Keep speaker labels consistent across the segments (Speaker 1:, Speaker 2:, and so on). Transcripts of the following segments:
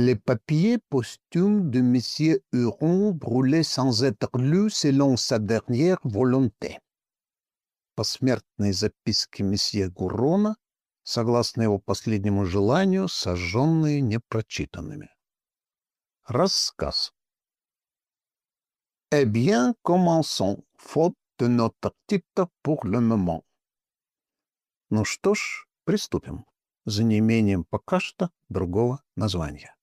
Speaker 1: Les papiers posthumes de Monsieur Huron brûlés sans être lus selon sa dernière volonté. Посмертные записки месье Гурона, согласно его последнему желанию, сожженные непрочитанными. Рассказ. Eh bien, commençons, faute de notre titre pour le moment. Ну что ж, приступим, за неимением пока что другого названия.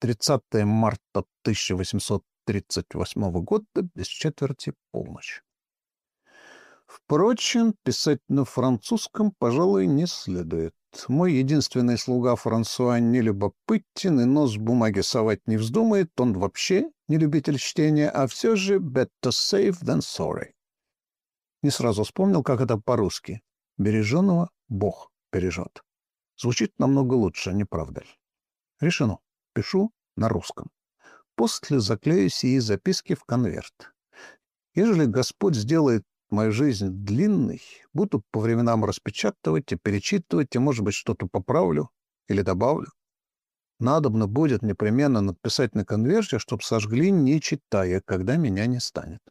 Speaker 1: 30 марта 1838 года, без четверти полночь. Впрочем, писать на французском, пожалуй, не следует. Мой единственный слуга Франсуа не любопытен и нос бумаги совать не вздумает, он вообще не любитель чтения, а все же better safe than sorry. Не сразу вспомнил, как это по-русски. Береженого Бог бережет. Звучит намного лучше, не правда ли? Решено. Пишу на русском. После заклею сии записки в конверт. Ежели Господь сделает мою жизнь длинной, буду по временам распечатывать и перечитывать, и, может быть, что-то поправлю или добавлю. Надобно будет непременно написать на конверте, чтоб сожгли, не читая, когда меня не станет.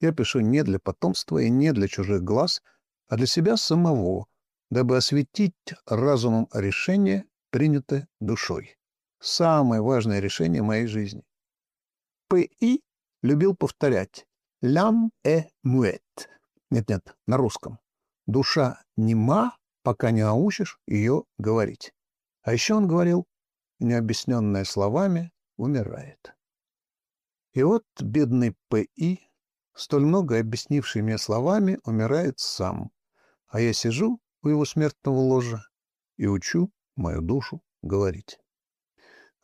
Speaker 1: Я пишу не для потомства и не для чужих глаз, а для себя самого, дабы осветить разумом решение, принятое душой самое важное решение моей жизни. П.И. любил повторять «Лям э муэт». Нет-нет, на русском. Душа нема, пока не научишь ее говорить. А еще он говорил, необъясненное словами, умирает. И вот бедный П.И., столь много объяснивший мне словами, умирает сам. А я сижу у его смертного ложа и учу мою душу говорить.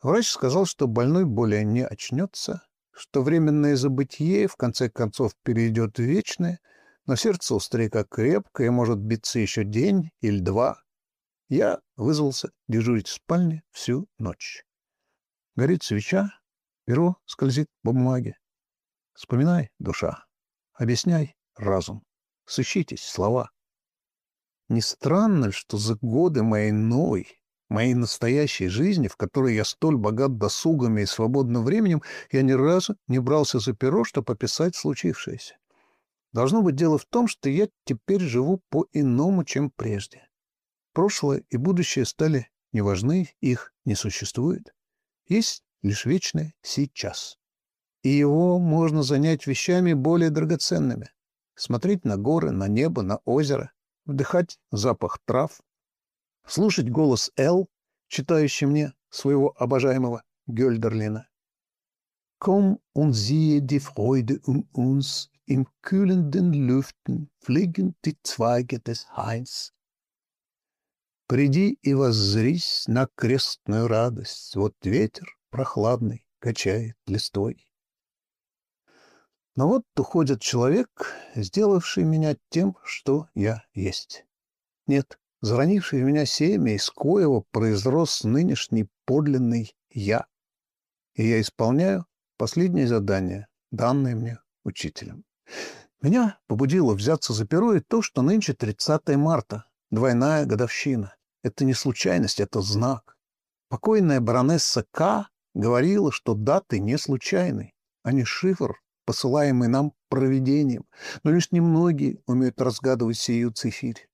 Speaker 1: Врач сказал, что больной более не очнется, что временное забытие в конце концов перейдет в вечное, но сердце у старика крепкое и может биться еще день или два. Я вызвался дежурить в спальне всю ночь. Горит свеча, перо скользит по бумаге. Вспоминай, душа, объясняй, разум, сыщитесь слова. Не странно что за годы моей новой, моей настоящей жизни, в которой я столь богат досугами и свободным временем, я ни разу не брался за перо, чтобы описать случившееся. Должно быть дело в том, что я теперь живу по-иному, чем прежде. Прошлое и будущее стали неважны, их не существует. Есть лишь вечное сейчас. И его можно занять вещами более драгоценными. Смотреть на горы, на небо, на озеро, вдыхать запах трав, слушать голос Эл, читающий мне своего обожаемого Гёльдерлина. Komm und siehe die Freude um uns, im kühlenden Lüften fliegen die Zweige des Hains. Приди и воззрись на крестную радость, вот ветер прохладный качает листвой. Но вот уходит человек, сделавший меня тем, что я есть. Нет, Заронивший в меня семя, из коего произрос нынешний подлинный «я». И я исполняю последнее задание, данное мне учителем. Меня побудило взяться за перо и то, что нынче 30 марта, двойная годовщина. Это не случайность, это знак. Покойная баронесса К. говорила, что даты не случайны, а не шифр, посылаемый нам провидением, но лишь немногие умеют разгадывать сию цифирь.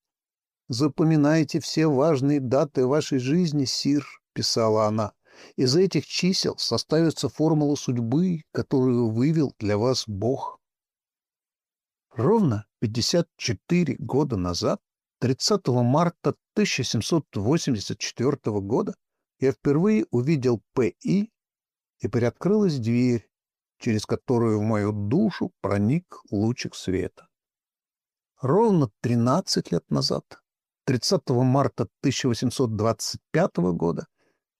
Speaker 1: «Запоминайте все важные даты вашей жизни, сир», — писала она. «Из этих чисел составится формула судьбы, которую вывел для вас Бог». Ровно 54 года назад, 30 марта 1784 года, я впервые увидел П.И. и приоткрылась дверь, через которую в мою душу проник лучик света. Ровно 13 лет назад 30 марта 1825 года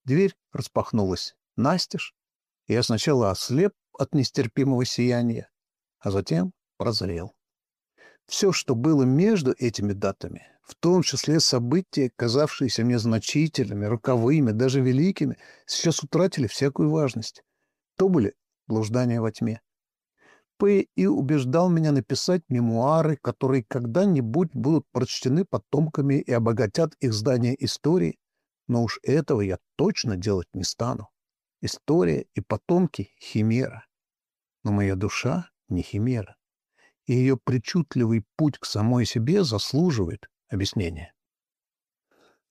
Speaker 1: дверь распахнулась настежь, и я сначала ослеп от нестерпимого сияния, а затем прозрел. Все, что было между этими датами, в том числе события, казавшиеся мне значительными, роковыми, даже великими, сейчас утратили всякую важность. То были блуждания во тьме, П. и убеждал меня написать мемуары, которые когда-нибудь будут прочтены потомками и обогатят их здание истории, но уж этого я точно делать не стану. история и потомки — химера. Но моя душа не химера, и ее причудливый путь к самой себе заслуживает объяснения.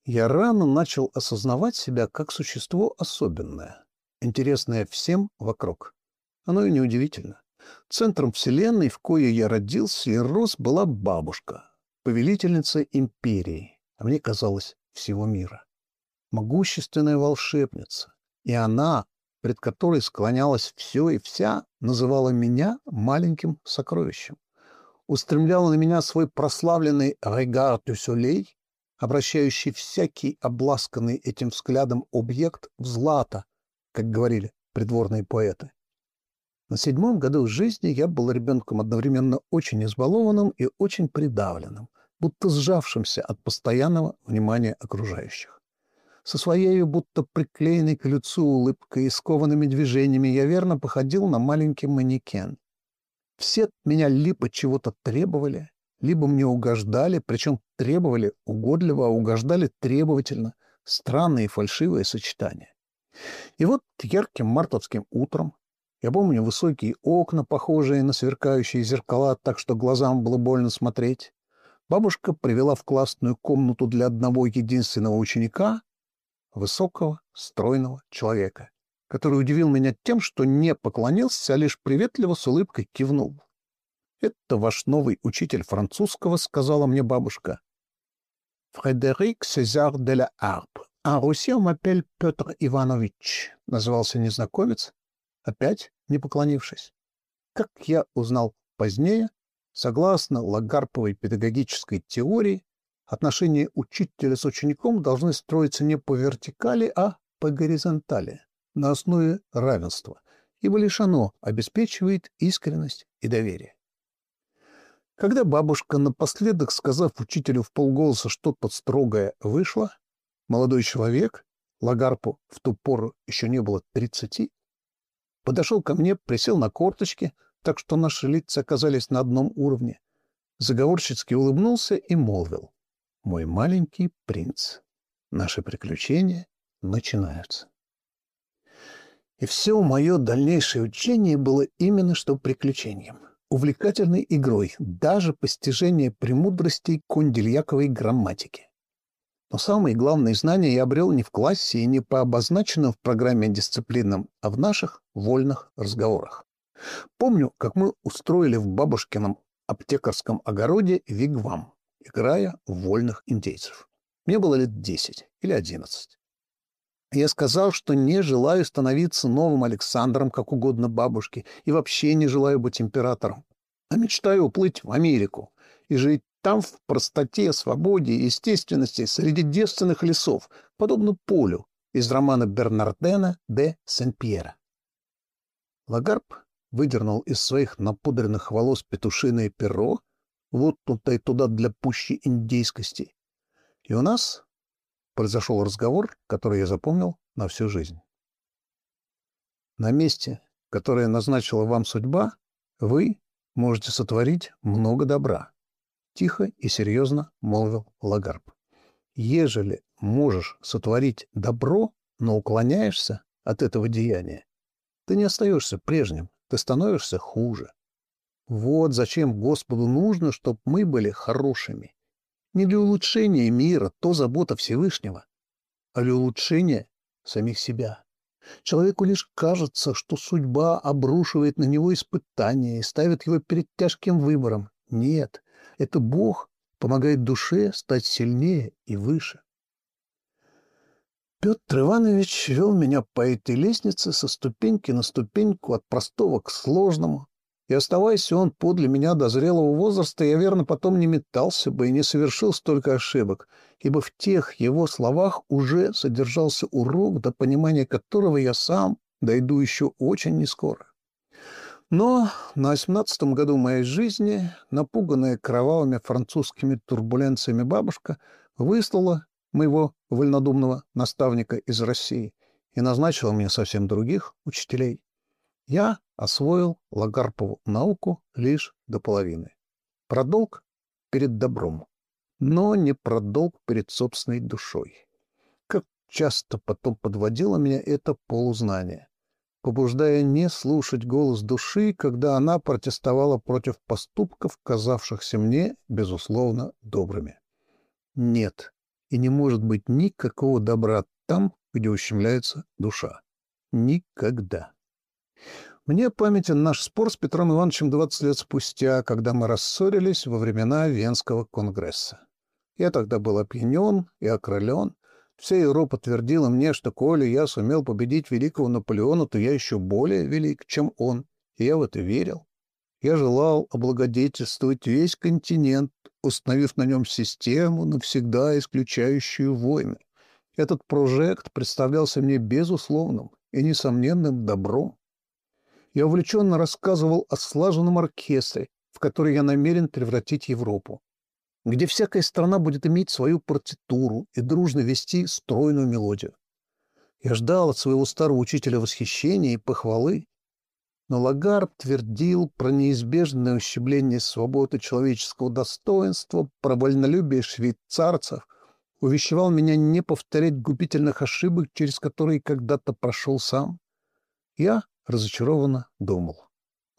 Speaker 1: Я рано начал осознавать себя как существо особенное, интересное всем вокруг. Оно и неудивительно. Центром вселенной, в кое я родился и рос, была бабушка, повелительница империи, а мне казалось, всего мира. Могущественная волшебница. И она, пред которой склонялось все и вся, называла меня маленьким сокровищем. Устремляла на меня свой прославленный «Регар дю солей», обращающий всякий обласканный этим взглядом объект в злато, как говорили придворные поэты. На седьмом году жизни я был ребенком одновременно очень избалованным и очень придавленным, будто сжавшимся от постоянного внимания окружающих. Со своей будто приклеенной к лицу улыбкой и скованными движениями я верно походил на маленький манекен. Все от меня либо чего-то требовали, либо мне угождали, причем требовали угодливо, а угождали требовательно. Странные фальшивые сочетания. И вот ярким мартовским утром я помню высокие окна, похожие на сверкающие зеркала, так что глазам было больно смотреть. Бабушка привела в классную комнату для одного единственного ученика, высокого, стройного человека, который удивил меня тем, что не поклонился, а лишь приветливо с улыбкой кивнул. «Это ваш новый учитель французского», — сказала мне бабушка. «Фредерик Сезар де ла Арп. А Руси он Петр Иванович», — назывался незнакомец, опять не поклонившись. Как я узнал позднее, согласно Лагарповой педагогической теории, отношения учителя с учеником должны строиться не по вертикали, а по горизонтали, на основе равенства, ибо лишь оно обеспечивает искренность и доверие. Когда бабушка, напоследок сказав учителю в полголоса что-то строгое, вышла, молодой человек, Лагарпу в ту пору еще не было тридцати, подошел ко мне, присел на корточки, так что наши лица оказались на одном уровне, заговорщицки улыбнулся и молвил. «Мой маленький принц, наши приключения начинаются». И все мое дальнейшее учение было именно что приключением, увлекательной игрой, даже постижение премудростей кундельяковой грамматики. Но самые главные знания я обрел не в классе и не по обозначенным в программе дисциплинам, а в наших вольных разговорах. Помню, как мы устроили в бабушкином аптекарском огороде вигвам, играя в вольных индейцев. Мне было лет десять или одиннадцать. Я сказал, что не желаю становиться новым Александром, как угодно бабушке, и вообще не желаю быть императором, а мечтаю уплыть в Америку и жить там в простоте, свободе и естественности среди девственных лесов, подобно полю из романа Бернардена де Сен-Пьера. Лагарб выдернул из своих напудренных волос петушиное перо, воткнутое туда для пущей индейскости. И у нас произошел разговор, который я запомнил на всю жизнь. На месте, которое назначила вам судьба, вы можете сотворить много добра. Тихо и серьезно молвил Лагарб. Ежели можешь сотворить добро, но уклоняешься от этого деяния, ты не остаешься прежним, ты становишься хуже. Вот зачем Господу нужно, чтобы мы были хорошими. Не для улучшения мира, то забота Всевышнего, а для улучшения самих себя. Человеку лишь кажется, что судьба обрушивает на него испытания и ставит его перед тяжким выбором. Нет, это Бог помогает душе стать сильнее и выше. Петр Иванович вел меня по этой лестнице со ступеньки на ступеньку от простого к сложному, и оставаясь он подле меня до зрелого возраста, я верно потом не метался бы и не совершил столько ошибок, ибо в тех его словах уже содержался урок, до понимания которого я сам дойду еще очень нескоро. Но на восемнадцатом году моей жизни, напуганная кровавыми французскими турбуленциями бабушка, выслала моего вольнодумного наставника из России и назначила мне совсем других учителей. Я освоил Лагарпову науку лишь до половины. Про долг перед добром, но не про долг перед собственной душой. Как часто потом подводило меня это полузнание, побуждая не слушать голос души, когда она протестовала против поступков, казавшихся мне, безусловно, добрыми. Нет, и не может быть никакого добра там, где ущемляется душа. Никогда. Мне памятен наш спор с Петром Ивановичем 20 лет спустя, когда мы рассорились во времена Венского конгресса. Я тогда был опьянен и окрылен. Вся Европа твердила мне, что коли я сумел победить великого Наполеона, то я еще более велик, чем он. И я в это верил. Я желал облагодетельствовать весь континент, установив на нем систему, навсегда исключающую войны. Этот прожект представлялся мне безусловным и несомненным добром. Я увлеченно рассказывал о слаженном оркестре, в который я намерен превратить Европу, где всякая страна будет иметь свою партитуру и дружно вести стройную мелодию. Я ждал от своего старого учителя восхищения и похвалы, но Лагарб твердил про неизбежное ущемление свободы человеческого достоинства, про вольнолюбие швейцарцев, увещевал меня не повторять губительных ошибок, через которые когда-то прошел сам. Я разочарованно думал.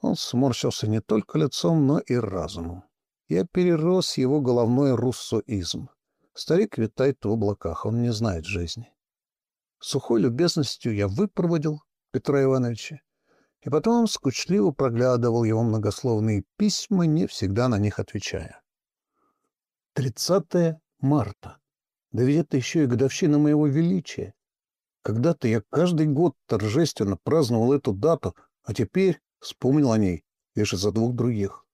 Speaker 1: Он сморщился не только лицом, но и разумом. Я перерос его головной руссоизм. Старик витает в облаках, он не знает жизни. Сухой любезностью я выпроводил Петра Ивановича, и потом скучливо проглядывал его многословные письма, не всегда на них отвечая. 30 марта. Да ведь это еще и годовщина моего величия. Когда-то я каждый год торжественно праздновал эту дату, а теперь вспомнил о ней лишь из-за двух других.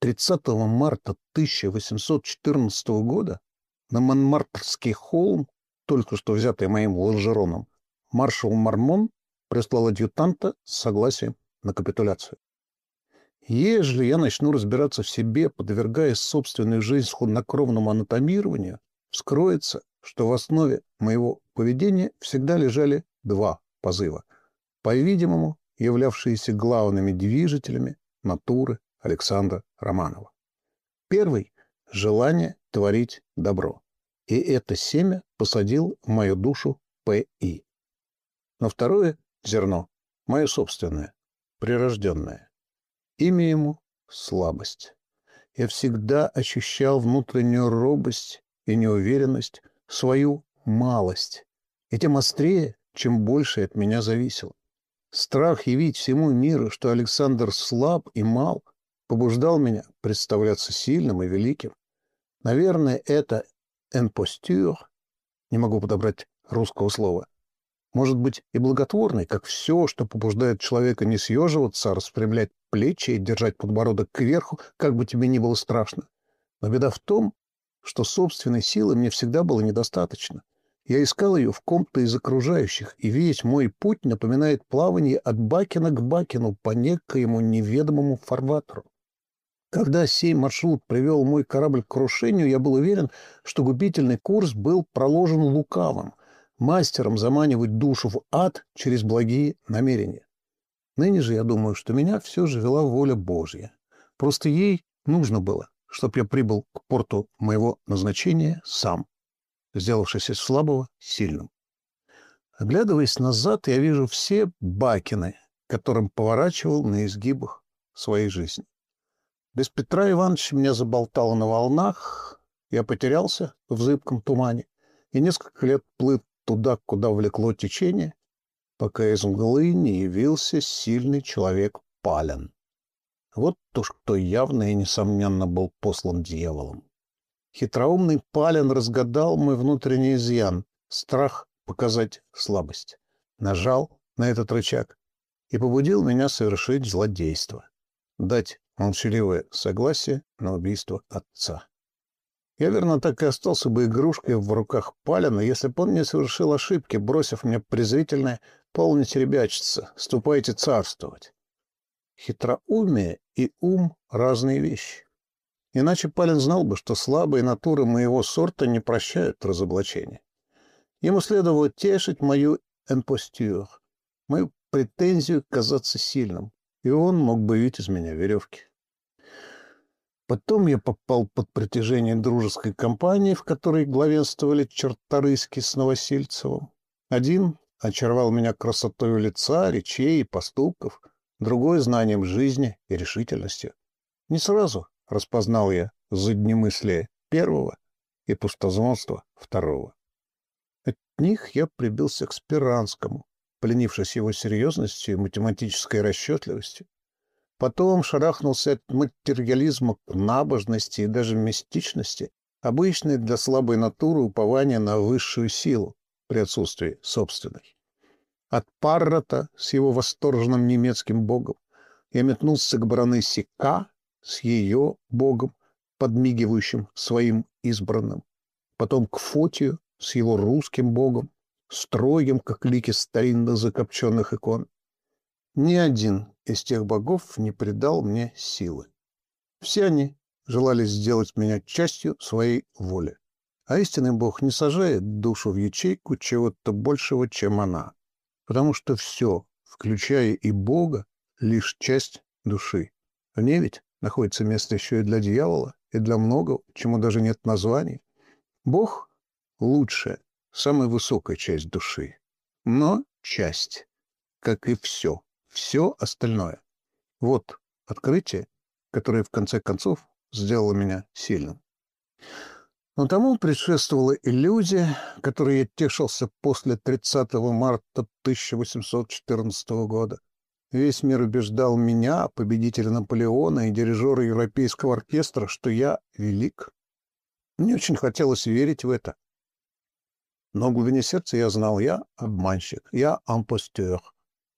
Speaker 1: 30 марта 1814 года на Монмартрский холм, только что взятый моим лонжероном, маршал Мармон прислал адъютанта с согласием на капитуляцию. Ежели я начну разбираться в себе, подвергая собственную жизнь хладнокровному анатомированию, вскроется, что в основе моего поведения всегда лежали два позыва, по-видимому, являвшиеся главными движителями натуры Александра Романова. Первый — желание творить добро. И это семя посадил в мою душу П.И. Но второе — зерно, мое собственное, прирожденное. Имя ему — слабость. Я всегда ощущал внутреннюю робость и неуверенность, свою малость. И тем острее, чем больше от меня зависело. Страх явить всему миру, что Александр слаб и мал, побуждал меня представляться сильным и великим. Наверное, это «энпостюр» — не могу подобрать русского слова — может быть и благотворный, как все, что побуждает человека не съеживаться, а распрямлять плечи и держать подбородок кверху, как бы тебе ни было страшно. Но беда в том, что собственной силы мне всегда было недостаточно. Я искал ее в ком-то из окружающих, и весь мой путь напоминает плавание от Бакина к Бакину по некоему неведомому фарватеру. Когда сей маршрут привел мой корабль к крушению, я был уверен, что губительный курс был проложен лукавым, мастером заманивать душу в ад через благие намерения. Ныне же я думаю, что меня все же вела воля Божья. Просто ей нужно было, чтобы я прибыл к порту моего назначения сам, сделавшись из слабого сильным. Оглядываясь назад, я вижу все бакины, которым поворачивал на изгибах своей жизни. Без Петра Ивановича меня заболтало на волнах, я потерялся в зыбком тумане и несколько лет плыл туда, куда влекло течение, пока из мглы не явился сильный человек Пален. Вот уж кто явно и несомненно был послан дьяволом. Хитроумный Палин разгадал мой внутренний изъян — страх показать слабость. Нажал на этот рычаг и побудил меня совершить злодейство. Дать молчаливое согласие на убийство отца. Я, верно, так и остался бы игрушкой в руках Палина, если бы он не совершил ошибки, бросив мне презрительное «полните ребячиться, ступайте царствовать». Хитроумие и ум — разные вещи. Иначе Палин знал бы, что слабые натуры моего сорта не прощают разоблачения. Ему следовало тешить мою эмпостюр, мою претензию казаться сильным, и он мог бы видеть из меня веревки. Потом я попал под притяжение дружеской компании, в которой главенствовали черторыски с Новосильцевым. Один очаровал меня красотой лица, речей и поступков, другой — знанием жизни и решительностью. Не сразу распознал я заднемыслие первого и пустозвонство второго. От них я прибился к Спиранскому, пленившись его серьезностью и математической расчетливостью. Потом шарахнулся от материализма к набожности и даже мистичности, обычной для слабой натуры упования на высшую силу при отсутствии собственной. От Паррота с его восторженным немецким богом я метнулся к баронессе К с ее богом, подмигивающим своим избранным, потом к Фотию с его русским богом, строгим, как лики старинно закопченных икон. Ни один из тех богов не придал мне силы. Все они желали сделать меня частью своей воли. А истинный бог не сажает душу в ячейку чего-то большего, чем она. Потому что все, включая и бога, лишь часть души. В ней ведь находится место еще и для дьявола, и для многого, чему даже нет названий. Бог — лучшая, самая высокая часть души. Но часть, как и все все остальное. Вот открытие, которое в конце концов сделало меня сильным. Но тому предшествовала иллюзия, которой я тешился после 30 марта 1814 года. Весь мир убеждал меня, победителя Наполеона и дирижера Европейского оркестра, что я велик. Мне очень хотелось верить в это. Но в глубине сердца я знал, я обманщик, я ампостер.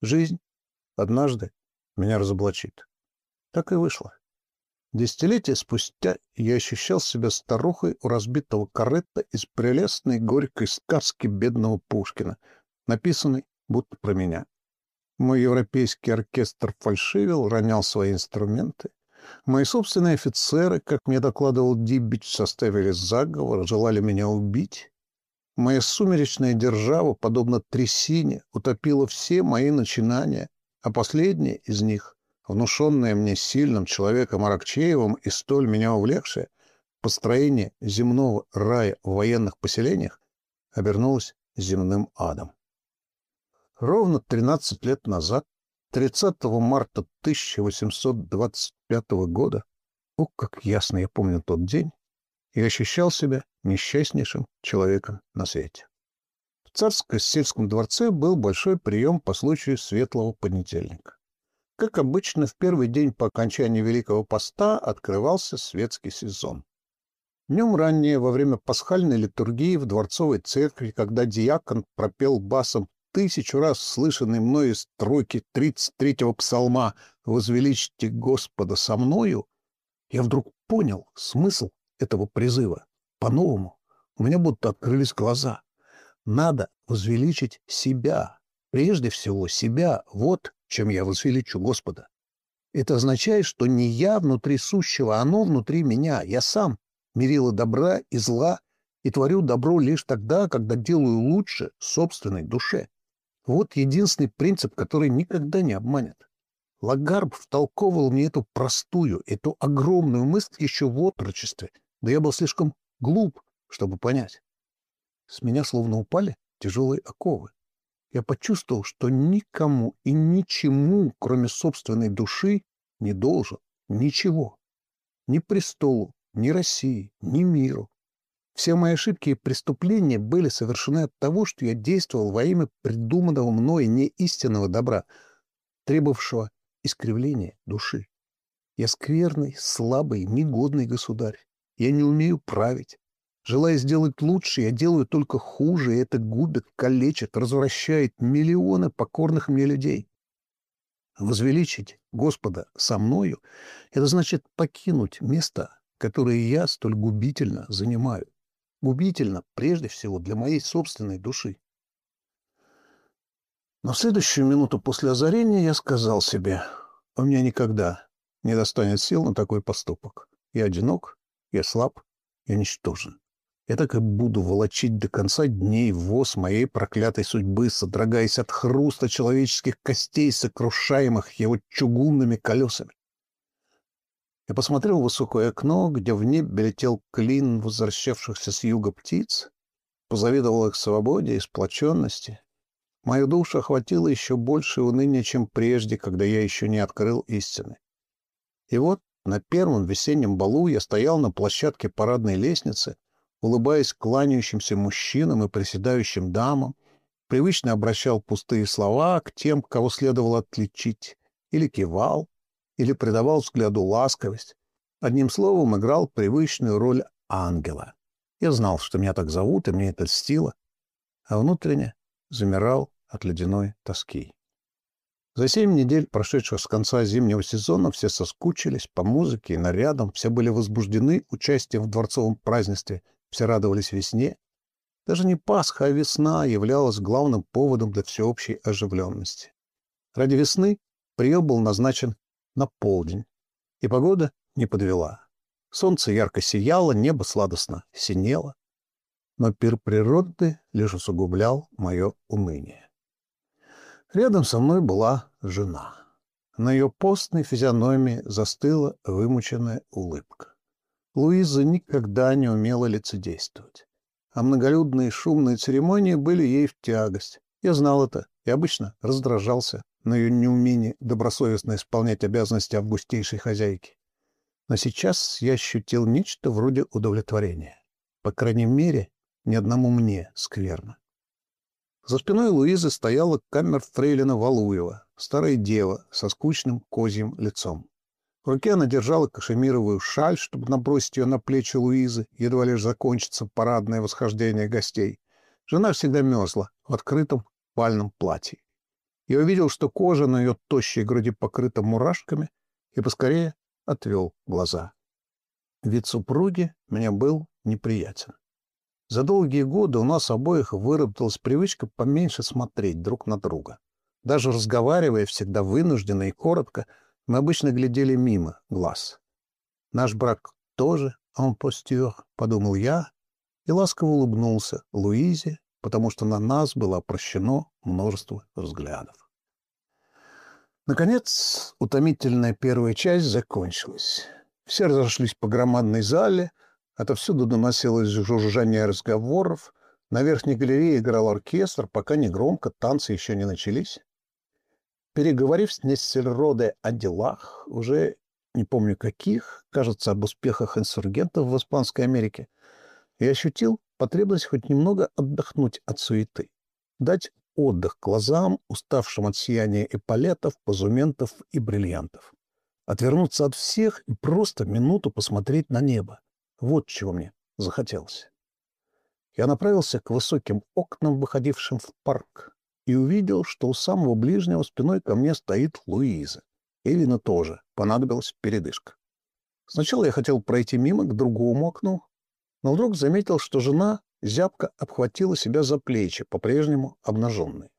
Speaker 1: Жизнь Однажды меня разоблачит. Так и вышло. Десятилетия спустя я ощущал себя старухой у разбитого корыта из прелестной горькой сказки бедного Пушкина, написанной будто про меня. Мой европейский оркестр фальшивил, ронял свои инструменты. Мои собственные офицеры, как мне докладывал Дибич, составили заговор, желали меня убить. Моя сумеречная держава, подобно трясине, утопила все мои начинания — а последнее из них, внушенное мне сильным человеком Аракчеевым и столь меня увлекшее, построение земного рая в военных поселениях, обернулось земным адом. Ровно 13 лет назад, 30 марта 1825 года, о, как ясно я помню тот день, я ощущал себя несчастнейшим человеком на свете. В царско-сельском дворце был большой прием по случаю Светлого Понедельника. Как обычно, в первый день по окончании Великого Поста открывался светский сезон. Днем ранее, во время пасхальной литургии в Дворцовой церкви, когда диакон пропел басом тысячу раз слышанные мною строки 33-го псалма «Возвеличьте Господа со мною», я вдруг понял смысл этого призыва. По-новому. У меня будто открылись глаза. Надо возвеличить себя. Прежде всего себя. Вот чем я возвеличу Господа. Это означает, что не я внутри сущего, а оно внутри меня. Я сам мерила добра и зла и творю добро лишь тогда, когда делаю лучше собственной душе. Вот единственный принцип, который никогда не обманет. Лагарб втолковывал мне эту простую, эту огромную мысль еще в отрочестве. Да я был слишком глуп, чтобы понять. С меня словно упали тяжелые оковы. Я почувствовал, что никому и ничему, кроме собственной души, не должен ничего. Ни престолу, ни России, ни миру. Все мои ошибки и преступления были совершены от того, что я действовал во имя придуманного мной неистинного добра, требовавшего искривления души. Я скверный, слабый, негодный государь. Я не умею править. Желая сделать лучше, я делаю только хуже, и это губит, калечит, развращает миллионы покорных мне людей. Возвеличить Господа со мною — это значит покинуть место, которое я столь губительно занимаю. Губительно, прежде всего, для моей собственной души. Но в следующую минуту после озарения я сказал себе, у меня никогда не достанет сил на такой поступок. Я одинок, я слаб, я ничтожен. Я так и буду волочить до конца дней воз моей проклятой судьбы, содрогаясь от хруста человеческих костей, сокрушаемых его чугунными колесами. Я посмотрел в высокое окно, где в небе летел клин возвращавшихся с юга птиц, позавидовал их свободе и сплоченности. Мою душу охватило еще больше уныния, чем прежде, когда я еще не открыл истины. И вот на первом весеннем балу я стоял на площадке парадной лестницы, улыбаясь кланяющимся мужчинам и приседающим дамам, привычно обращал пустые слова к тем, кого следовало отличить, или кивал, или придавал взгляду ласковость. Одним словом, играл привычную роль ангела. Я знал, что меня так зовут, и мне это льстило, а внутренне замирал от ледяной тоски. За семь недель, прошедших с конца зимнего сезона, все соскучились по музыке и нарядам, все были возбуждены участием в дворцовом празднестве, все радовались весне. Даже не Пасха, а весна являлась главным поводом для всеобщей оживленности. Ради весны прием был назначен на полдень, и погода не подвела. Солнце ярко сияло, небо сладостно синело, но пир природы лишь усугублял мое уныние. Рядом со мной была жена. На ее постной физиономии застыла вымученная улыбка. Луиза никогда не умела лицедействовать. А многолюдные шумные церемонии были ей в тягость. Я знал это и обычно раздражался на ее неумение добросовестно исполнять обязанности августейшей хозяйки. Но сейчас я ощутил нечто вроде удовлетворения. По крайней мере, ни одному мне скверно. За спиной Луизы стояла камер фрейлина Валуева, старая дева со скучным козьим лицом. В руке она держала кашемировую шаль, чтобы набросить ее на плечи Луизы, едва лишь закончится парадное восхождение гостей. Жена всегда мерзла в открытом пальном платье. Я увидел, что кожа на ее тощей груди покрыта мурашками, и поскорее отвел глаза. Вид супруги мне был неприятен. За долгие годы у нас обоих выработалась привычка поменьше смотреть друг на друга. Даже разговаривая всегда вынужденно и коротко, мы обычно глядели мимо глаз. Наш брак тоже en posture, подумал я, и ласково улыбнулся Луизе, потому что на нас было прощено множество взглядов. Наконец, утомительная первая часть закончилась. Все разошлись по громадной зале — Отовсюду доносилось жужжание разговоров. На верхней галерее играл оркестр, пока не громко, танцы еще не начались. Переговорив с Нессельроде о делах, уже не помню каких, кажется, об успехах инсургентов в Испанской Америке, я ощутил потребность хоть немного отдохнуть от суеты, дать отдых глазам, уставшим от сияния эполетов, позументов и бриллиантов, отвернуться от всех и просто минуту посмотреть на небо, вот чего мне захотелось. Я направился к высоким окнам, выходившим в парк, и увидел, что у самого ближнего спиной ко мне стоит Луиза. Эвина тоже. Понадобилась передышка. Сначала я хотел пройти мимо к другому окну, но вдруг заметил, что жена зябко обхватила себя за плечи, по-прежнему обнаженной.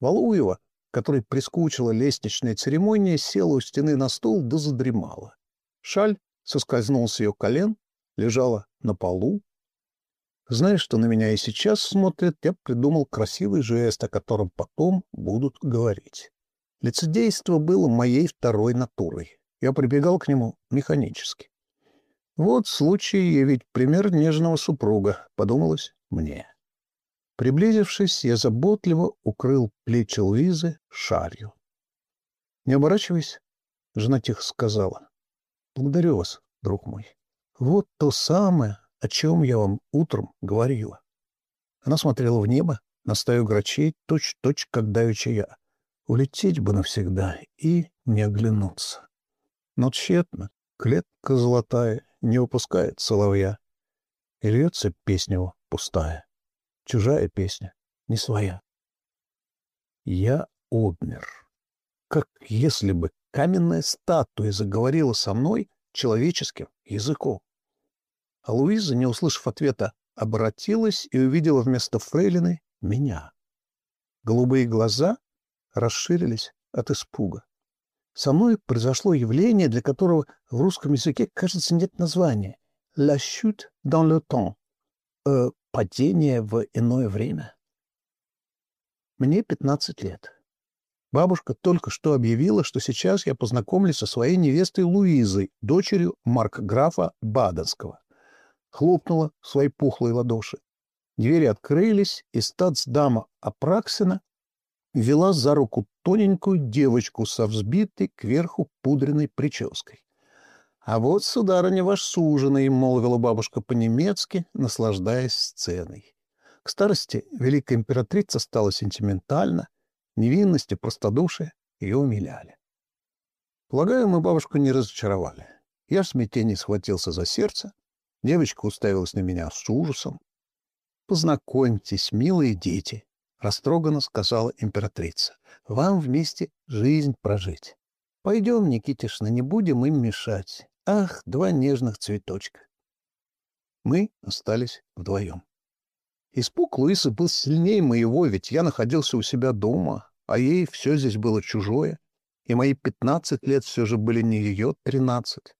Speaker 1: Валуева, которой прискучила лестничная церемония, села у стены на стул да задремала. Шаль соскользнул с ее колен лежала на полу. Зная, что на меня и сейчас смотрят, я придумал красивый жест, о котором потом будут говорить. Лицедейство было моей второй натурой. Я прибегал к нему механически. Вот случай явить пример нежного супруга, подумалось мне. Приблизившись, я заботливо укрыл плечи Луизы шарью. «Не оборачивайся», — жена тихо сказала. «Благодарю вас, друг мой. Вот то самое, о чем я вам утром говорила. Она смотрела в небо, на стаю грачей, точь-точь, как давеча я. Улететь бы навсегда и не оглянуться. Но тщетно, клетка золотая не упускает соловья. И льется песня пустая. Чужая песня, не своя. Я обмер. Как если бы каменная статуя заговорила со мной человеческим языком. А Луиза, не услышав ответа, обратилась и увидела вместо фрейлины меня. Голубые глаза расширились от испуга. Со мной произошло явление, для которого в русском языке, кажется, нет названия. «La chute dans le temps» э, — «падение в иное время». Мне 15 лет. Бабушка только что объявила, что сейчас я познакомлюсь со своей невестой Луизой, дочерью маркграфа Баденского. Хлопнула в свои пухлые ладоши. Двери открылись, и стацдама Апраксина вела за руку тоненькую девочку со взбитой кверху пудренной прической. — А вот, сударыня, ваш суженый, — молвила бабушка по-немецки, наслаждаясь сценой. К старости великая императрица стала сентиментальна, невинность и простодушие ее умиляли. Полагаю, мы бабушку не разочаровали. Я в смятении схватился за сердце, девочка уставилась на меня с ужасом. «Познакомьтесь, милые дети», — растроганно сказала императрица. «Вам вместе жизнь прожить. Пойдем, Никитишна, не будем им мешать. Ах, два нежных цветочка. Мы остались вдвоем. Испуг Луисы был сильнее моего, ведь я находился у себя дома, а ей все здесь было чужое, и мои пятнадцать лет все же были не ее тринадцать.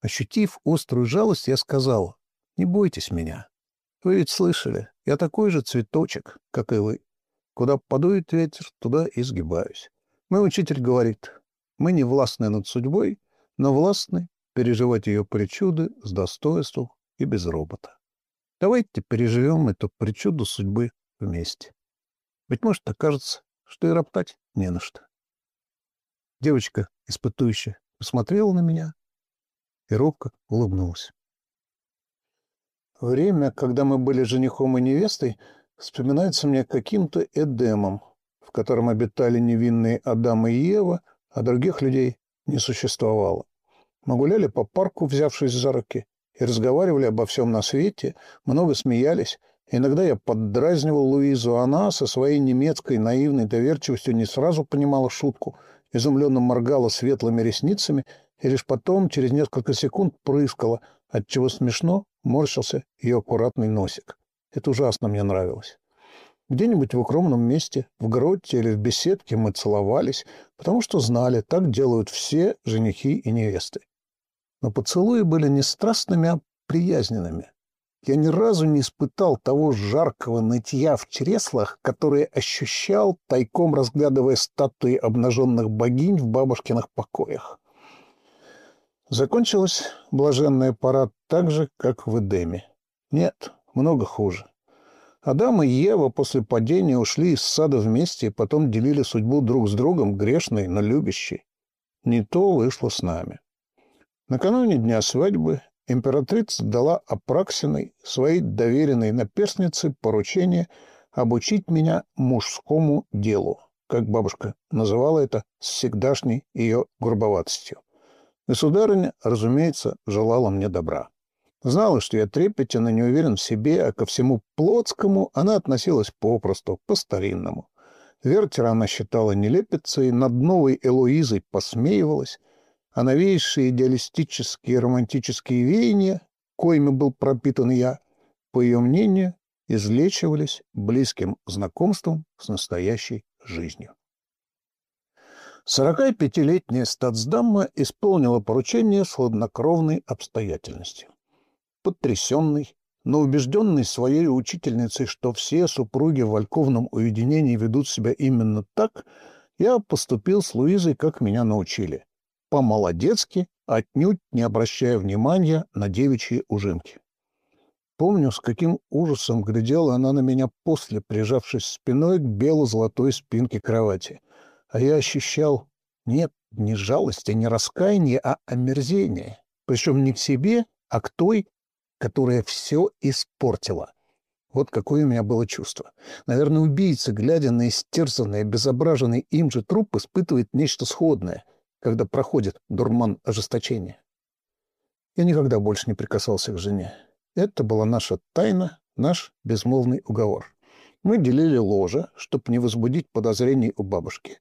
Speaker 1: Ощутив острую жалость, я сказал, «Не бойтесь меня. Вы ведь слышали, я такой же цветочек, как и вы. Куда подует ветер, туда и сгибаюсь. Мой учитель говорит, мы не властны над судьбой, но властны переживать ее причуды с достоинством и без робота. Давайте переживем эту причуду судьбы вместе. Быть может, окажется, что и роптать не на что. Девочка, испытующая, посмотрела на меня и робко улыбнулась. Время, когда мы были женихом и невестой, вспоминается мне каким-то Эдемом, в котором обитали невинные Адам и Ева, а других людей не существовало. Мы гуляли по парку, взявшись за руки, и разговаривали обо всем на свете, много смеялись. Иногда я поддразнивал Луизу, она со своей немецкой наивной доверчивостью не сразу понимала шутку, изумленно моргала светлыми ресницами и лишь потом, через несколько секунд, прыскала, отчего смешно морщился ее аккуратный носик. Это ужасно мне нравилось. Где-нибудь в укромном месте, в гроте или в беседке мы целовались, потому что знали, так делают все женихи и невесты. Но поцелуи были не страстными, а приязненными. Я ни разу не испытал того жаркого нытья в чреслах, которое ощущал, тайком разглядывая статуи обнаженных богинь в бабушкиных покоях. Закончилась блаженная пора так же, как в Эдеме. Нет, много хуже. Адам и Ева после падения ушли из сада вместе и потом делили судьбу друг с другом, грешной, но любящей. Не то вышло с нами. Накануне дня свадьбы императрица дала Апраксиной, своей доверенной наперстнице, поручение обучить меня мужскому делу, как бабушка называла это с всегдашней ее грубоватостью. Государыня, разумеется, желала мне добра. Знала, что я трепетен и не уверен в себе, а ко всему плотскому она относилась попросту, по-старинному. Вертера она считала нелепицей, над новой Элоизой посмеивалась, а новейшие идеалистические романтические веяния, коими был пропитан я, по ее мнению, излечивались близким знакомством с настоящей жизнью. 45-летняя статсдамма исполнила поручение с хладнокровной обстоятельностью. Потрясенный, но убежденный своей учительницей, что все супруги в вальковном уединении ведут себя именно так, я поступил с Луизой, как меня научили по-молодецки, отнюдь не обращая внимания на девичьи ужинки. Помню, с каким ужасом глядела она на меня после, прижавшись спиной к бело-золотой спинке кровати. А я ощущал, нет, не жалости, не раскаяние, а омерзение. Причем не к себе, а к той, которая все испортила. Вот какое у меня было чувство. Наверное, убийца, глядя на истерзанный, обезображенный им же труп, испытывает нечто сходное — когда проходит дурман ожесточения. Я никогда больше не прикасался к жене. Это была наша тайна, наш безмолвный уговор. Мы делили ложе, чтобы не возбудить подозрений у бабушки.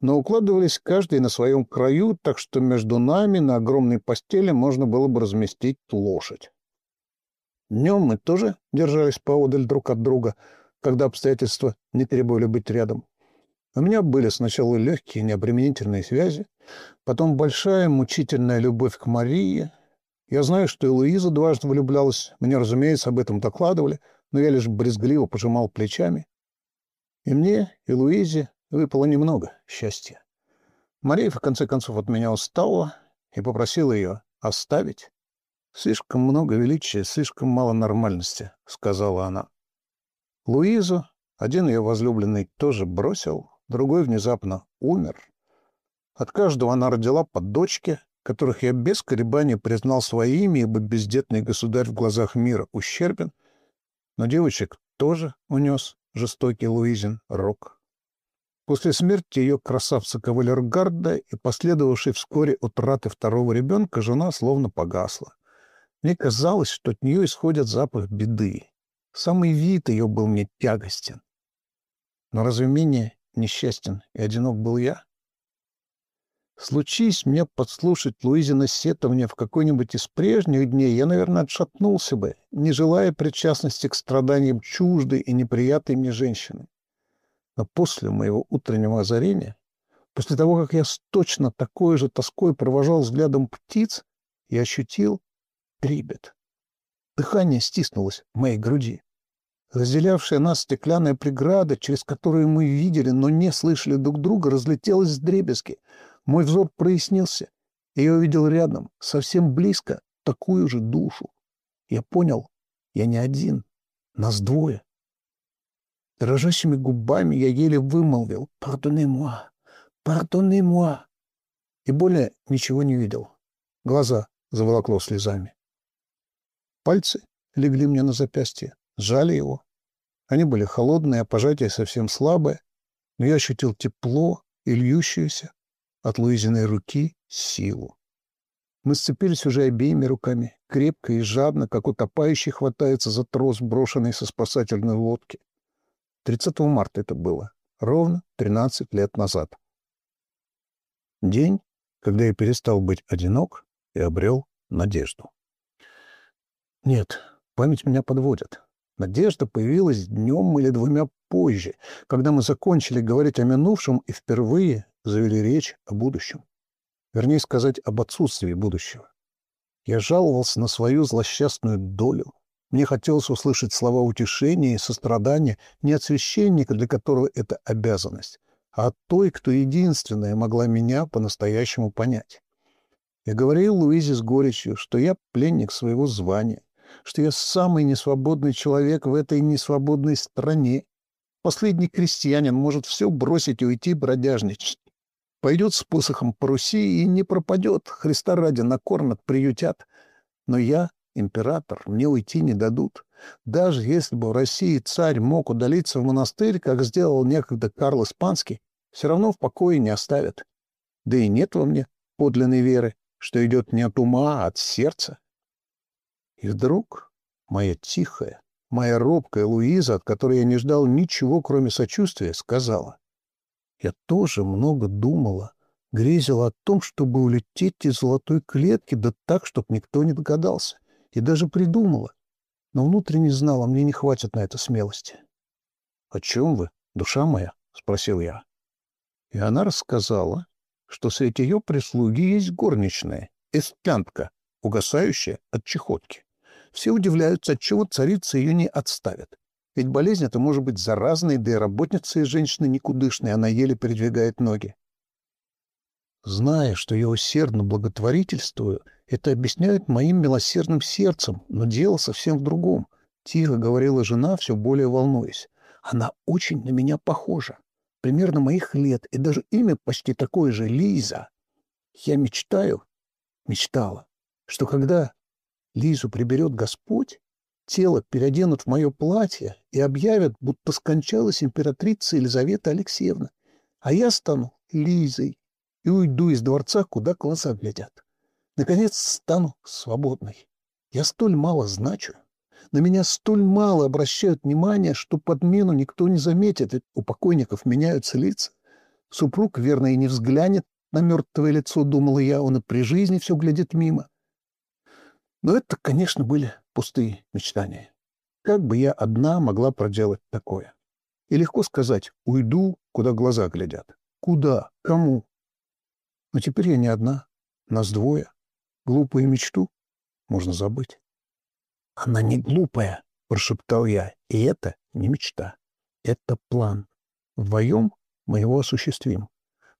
Speaker 1: Но укладывались каждый на своем краю, так что между нами на огромной постели можно было бы разместить лошадь. Днем мы тоже держались поодаль друг от друга, когда обстоятельства не требовали быть рядом. У меня были сначала легкие необременительные связи, потом большая мучительная любовь к Марии. Я знаю, что и Луиза дважды влюблялась. Мне, разумеется, об этом докладывали, но я лишь брезгливо пожимал плечами. И мне, и Луизе выпало немного счастья. Мария, в конце концов, от меня устала и попросила ее оставить. «Слишком много величия, слишком мало нормальности», — сказала она. Луизу один ее возлюбленный тоже бросил, другой внезапно умер. От каждого она родила по дочке, которых я без колебаний признал своими, ибо бездетный государь в глазах мира ущербен, но девочек тоже унес жестокий Луизин рок. После смерти ее красавца кавалергарда и последовавшей вскоре утраты второго ребенка жена словно погасла. Мне казалось, что от нее исходит запах беды. Самый вид ее был мне тягостен. Но разве менее несчастен и одинок был я? Случись мне подслушать Луизина сетование в какой-нибудь из прежних дней, я, наверное, отшатнулся бы, не желая причастности к страданиям чуждой и неприятной мне женщины. Но после моего утреннего озарения, после того, как я с точно такой же тоской провожал взглядом птиц, я ощутил трепет. Дыхание стиснулось в моей груди. Разделявшая нас стеклянная преграда, через которую мы видели, но не слышали друг друга, разлетелась с дребезги — мой взор прояснился, и я увидел рядом, совсем близко, такую же душу. Я понял, я не один, нас двое. Дрожащими губами я еле вымолвил «Пардоне-муа! Пардоне-муа!» и более ничего не видел. Глаза заволокло слезами. Пальцы легли мне на запястье, сжали его. Они были холодные, а пожатие совсем слабое, но я ощутил тепло и льющуюся от Луизиной руки силу. Мы сцепились уже обеими руками, крепко и жадно, как утопающий хватается за трос, брошенный со спасательной лодки. 30 марта это было, ровно 13 лет назад. День, когда я перестал быть одинок и обрел надежду. Нет, память меня подводит. Надежда появилась днем или двумя позже, когда мы закончили говорить о минувшем и впервые завели речь о будущем. Вернее сказать, об отсутствии будущего. Я жаловался на свою злосчастную долю. Мне хотелось услышать слова утешения и сострадания не от священника, для которого это обязанность, а от той, кто единственная могла меня по-настоящему понять. Я говорил Луизе с горечью, что я пленник своего звания, что я самый несвободный человек в этой несвободной стране. Последний крестьянин может все бросить и уйти бродяжничать. Пойдет с посохом по Руси и не пропадет. Христа ради накормят, приютят. Но я, император, мне уйти не дадут. Даже если бы в России царь мог удалиться в монастырь, как сделал некогда Карл Испанский, все равно в покое не оставят. Да и нет во мне подлинной веры, что идет не от ума, а от сердца. И вдруг моя тихая, моя робкая Луиза, от которой я не ждал ничего, кроме сочувствия, сказала. Я тоже много думала, грезила о том, чтобы улететь из золотой клетки, да так, чтобы никто не догадался. И даже придумала. Но внутренне знала, мне не хватит на это смелости. — О чем вы, душа моя? — спросил я. И она рассказала, что среди ее прислуги есть горничная, эстлянтка, угасающая от чехотки. Все удивляются, отчего царица ее не отставит. Ведь болезнь эта может быть заразной, да и работница и женщина никудышная, она еле передвигает ноги. Зная, что я усердно благотворительствую, это объясняют моим милосердным сердцем, но дело совсем в другом. Тихо говорила жена, все более волнуясь. Она очень на меня похожа. Примерно моих лет, и даже имя почти такое же — Лиза. Я мечтаю, мечтала, что когда Лизу приберет Господь, тело переоденут в мое платье и объявят, будто скончалась императрица Елизавета Алексеевна, а я стану Лизой и уйду из дворца, куда глаза глядят. Наконец стану свободной. Я столь мало значу. На меня столь мало обращают внимание, что подмену никто не заметит, ведь у покойников меняются лица. Супруг, верно, и не взглянет на мертвое лицо, думала я, он и при жизни все глядит мимо. Но это, конечно, были пустые мечтания. Как бы я одна могла проделать такое? И легко сказать, уйду, куда глаза глядят. Куда? Кому? Но теперь я не одна. Нас двое. Глупую мечту можно забыть. Она не глупая, прошептал я. И это не мечта. Это план. Вдвоем мы его осуществим.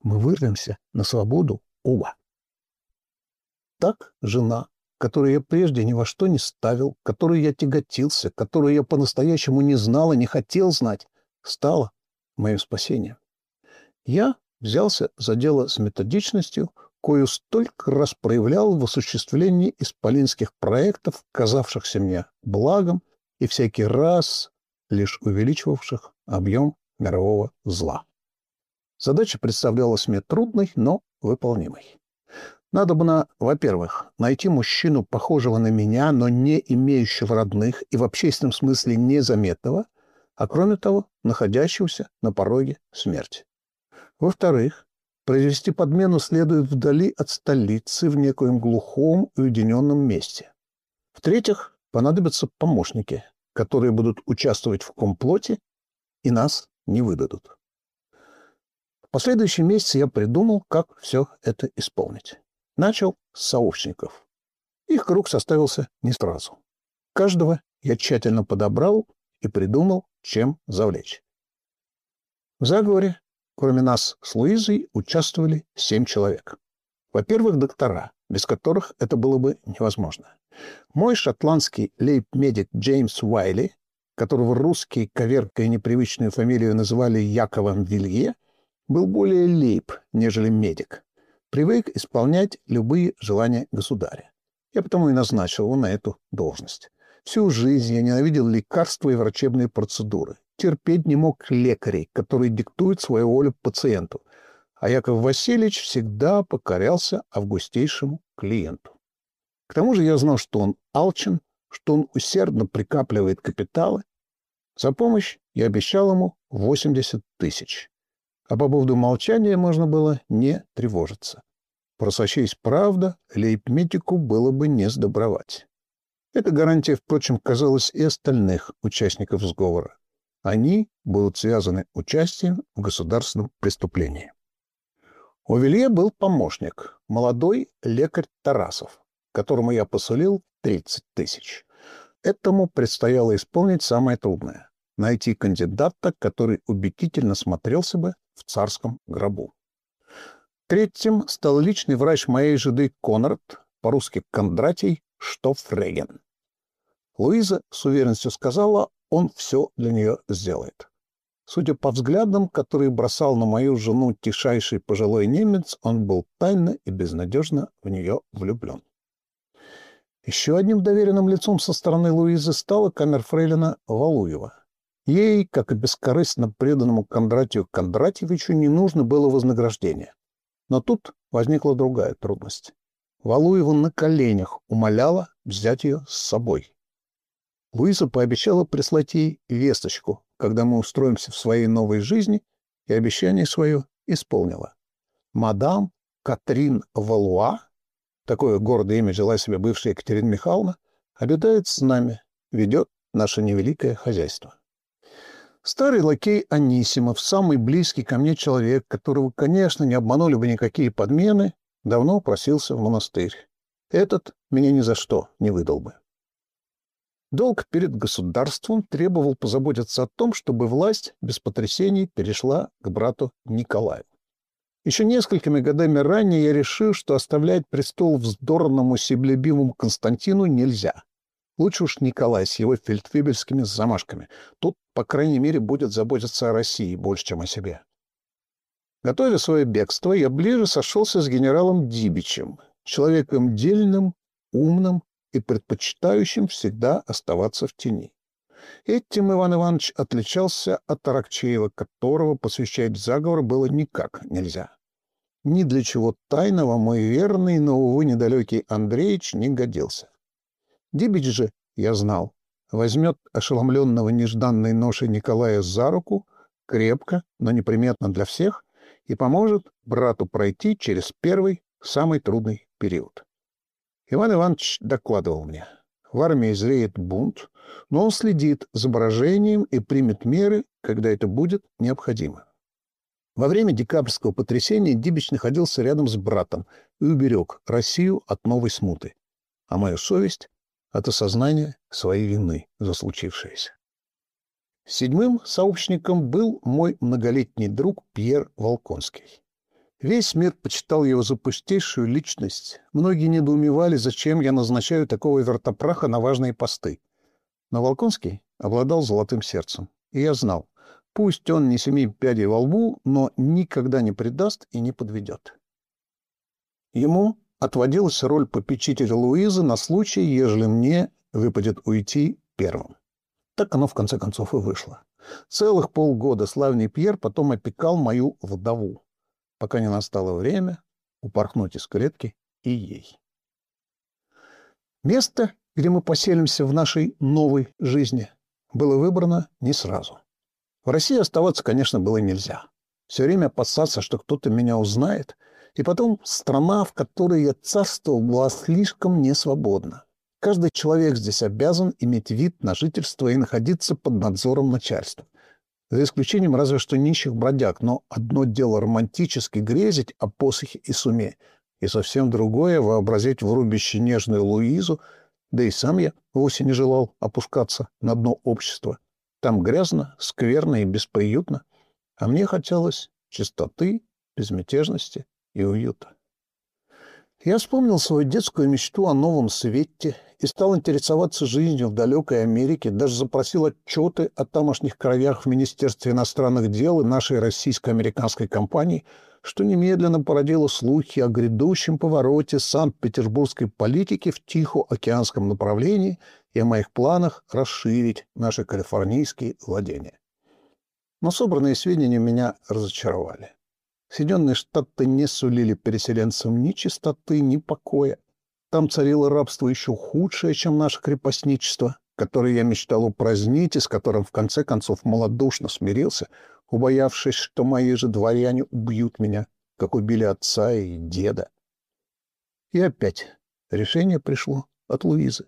Speaker 1: Мы вырвемся на свободу оба. Так жена, которую я прежде ни во что не ставил, которую я тяготился, которую я по-настоящему не знал и не хотел знать, стала моим спасением. Я взялся за дело с методичностью, кою столько раз проявлял в осуществлении исполинских проектов, казавшихся мне благом и всякий раз лишь увеличивавших объем мирового зла. Задача представлялась мне трудной, но выполнимой. Надо было, во-первых, найти мужчину, похожего на меня, но не имеющего родных и в общественном смысле незаметного, а кроме того, находящегося на пороге смерти. Во-вторых, произвести подмену следует вдали от столицы в некоем глухом и уединенном месте. В-третьих, понадобятся помощники, которые будут участвовать в комплоте и нас не выдадут. В последующие месяцы я придумал, как все это исполнить. Начал с сообщников. Их круг составился не сразу. Каждого я тщательно подобрал и придумал, чем завлечь. В заговоре, кроме нас с Луизой, участвовали семь человек. Во-первых, доктора, без которых это было бы невозможно. Мой шотландский лейб-медик Джеймс Уайли, которого русские, коверкая непривычную фамилию, называли Яковом Вилье, был более лейб, нежели медик привык исполнять любые желания государя. Я потому и назначил его на эту должность. Всю жизнь я ненавидел лекарства и врачебные процедуры. Терпеть не мог лекарей, которые диктуют свою волю пациенту. А Яков Васильевич всегда покорялся августейшему клиенту. К тому же я знал, что он алчен, что он усердно прикапливает капиталы. За помощь я обещал ему 80 тысяч а по поводу молчания можно было не тревожиться. Просочись правда, лейб-медику было бы не сдобровать. Эта гарантия, впрочем, казалась и остальных участников сговора. Они будут связаны участием в государственном преступлении. У Вилье был помощник, молодой лекарь Тарасов, которому я посулил 30 тысяч. Этому предстояло исполнить самое трудное — найти кандидата, который убедительно смотрелся бы в царском гробу. Третьим стал личный врач моей жены Конрад, по-русски Кондратий Штофреген. Луиза с уверенностью сказала, он все для нее сделает. Судя по взглядам, которые бросал на мою жену тишайший пожилой немец, он был тайно и безнадежно в нее влюблен. Еще одним доверенным лицом со стороны Луизы стала камерфрейлина Валуева. Ей, как и бескорыстно преданному Кондратию Кондратьевичу, не нужно было вознаграждение. Но тут возникла другая трудность. Валуева на коленях умоляла взять ее с собой. Луиза пообещала прислать ей весточку, когда мы устроимся в своей новой жизни, и обещание свое исполнила. Мадам Катрин Валуа, такое гордое имя жила себе бывшая Екатерина Михайловна, обитает с нами, ведет наше невеликое хозяйство. Старый лакей Анисимов, самый близкий ко мне человек, которого, конечно, не обманули бы никакие подмены, давно просился в монастырь. Этот меня ни за что не выдал бы. Долг перед государством требовал позаботиться о том, чтобы власть без потрясений перешла к брату Николаю. Еще несколькими годами ранее я решил, что оставлять престол вздорному себелюбимому Константину нельзя. Лучше уж Николай с его фельдфебельскими замашками. Тут, по крайней мере, будет заботиться о России больше, чем о себе. Готовя свое бегство, я ближе сошелся с генералом Дибичем, человеком дельным, умным и предпочитающим всегда оставаться в тени. Этим Иван Иванович отличался от Аракчеева, которого посвящать заговор было никак нельзя. Ни для чего тайного мой верный, но, увы, недалекий Андреич не годился. Дибич же, я знал, возьмет ошеломленного нежданной ношей Николая за руку, крепко, но неприметно для всех, и поможет брату пройти через первый, самый трудный период. Иван Иванович докладывал мне. В армии зреет бунт, но он следит за брожением и примет меры, когда это будет необходимо. Во время декабрьского потрясения Дибич находился рядом с братом и уберег Россию от новой смуты. А мою совесть от осознания своей вины за случившееся. Седьмым сообщником был мой многолетний друг Пьер Волконский. Весь мир почитал его за пустейшую личность. Многие недоумевали, зачем я назначаю такого вертопраха на важные посты. Но Волконский обладал золотым сердцем. И я знал, пусть он не семи пядей во лбу, но никогда не предаст и не подведет. Ему отводилась роль попечителя Луизы на случай, ежели мне выпадет уйти первым. Так оно в конце концов и вышло. Целых полгода славный Пьер потом опекал мою вдову, пока не настало время упорхнуть из клетки и ей. Место, где мы поселимся в нашей новой жизни, было выбрано не сразу. В России оставаться, конечно, было нельзя. Все время опасаться, что кто-то меня узнает, и потом страна, в которой я царствовал, была слишком несвободна. Каждый человек здесь обязан иметь вид на жительство и находиться под надзором начальства. За исключением разве что нищих бродяг, но одно дело романтически грезить о посохе и суме, и совсем другое — вообразить в рубище нежную Луизу, да и сам я вовсе не желал опускаться на дно общества. Там грязно, скверно и бесприютно, а мне хотелось чистоты, безмятежности и уюта. Я вспомнил свою детскую мечту о новом свете и стал интересоваться жизнью в далекой Америке, даже запросил отчеты о тамошних кровях в Министерстве иностранных дел и нашей российско-американской компании, что немедленно породило слухи о грядущем повороте санкт-петербургской политики в Тихоокеанском направлении и о моих планах расширить наши калифорнийские владения. Но собранные сведения меня разочаровали. Соединенные Штаты не сулили переселенцам ни чистоты, ни покоя. Там царило рабство еще худшее, чем наше крепостничество, которое я мечтал упразднить и с которым в конце концов малодушно смирился, убоявшись, что мои же дворяне убьют меня, как убили отца и деда. И опять решение пришло от Луизы.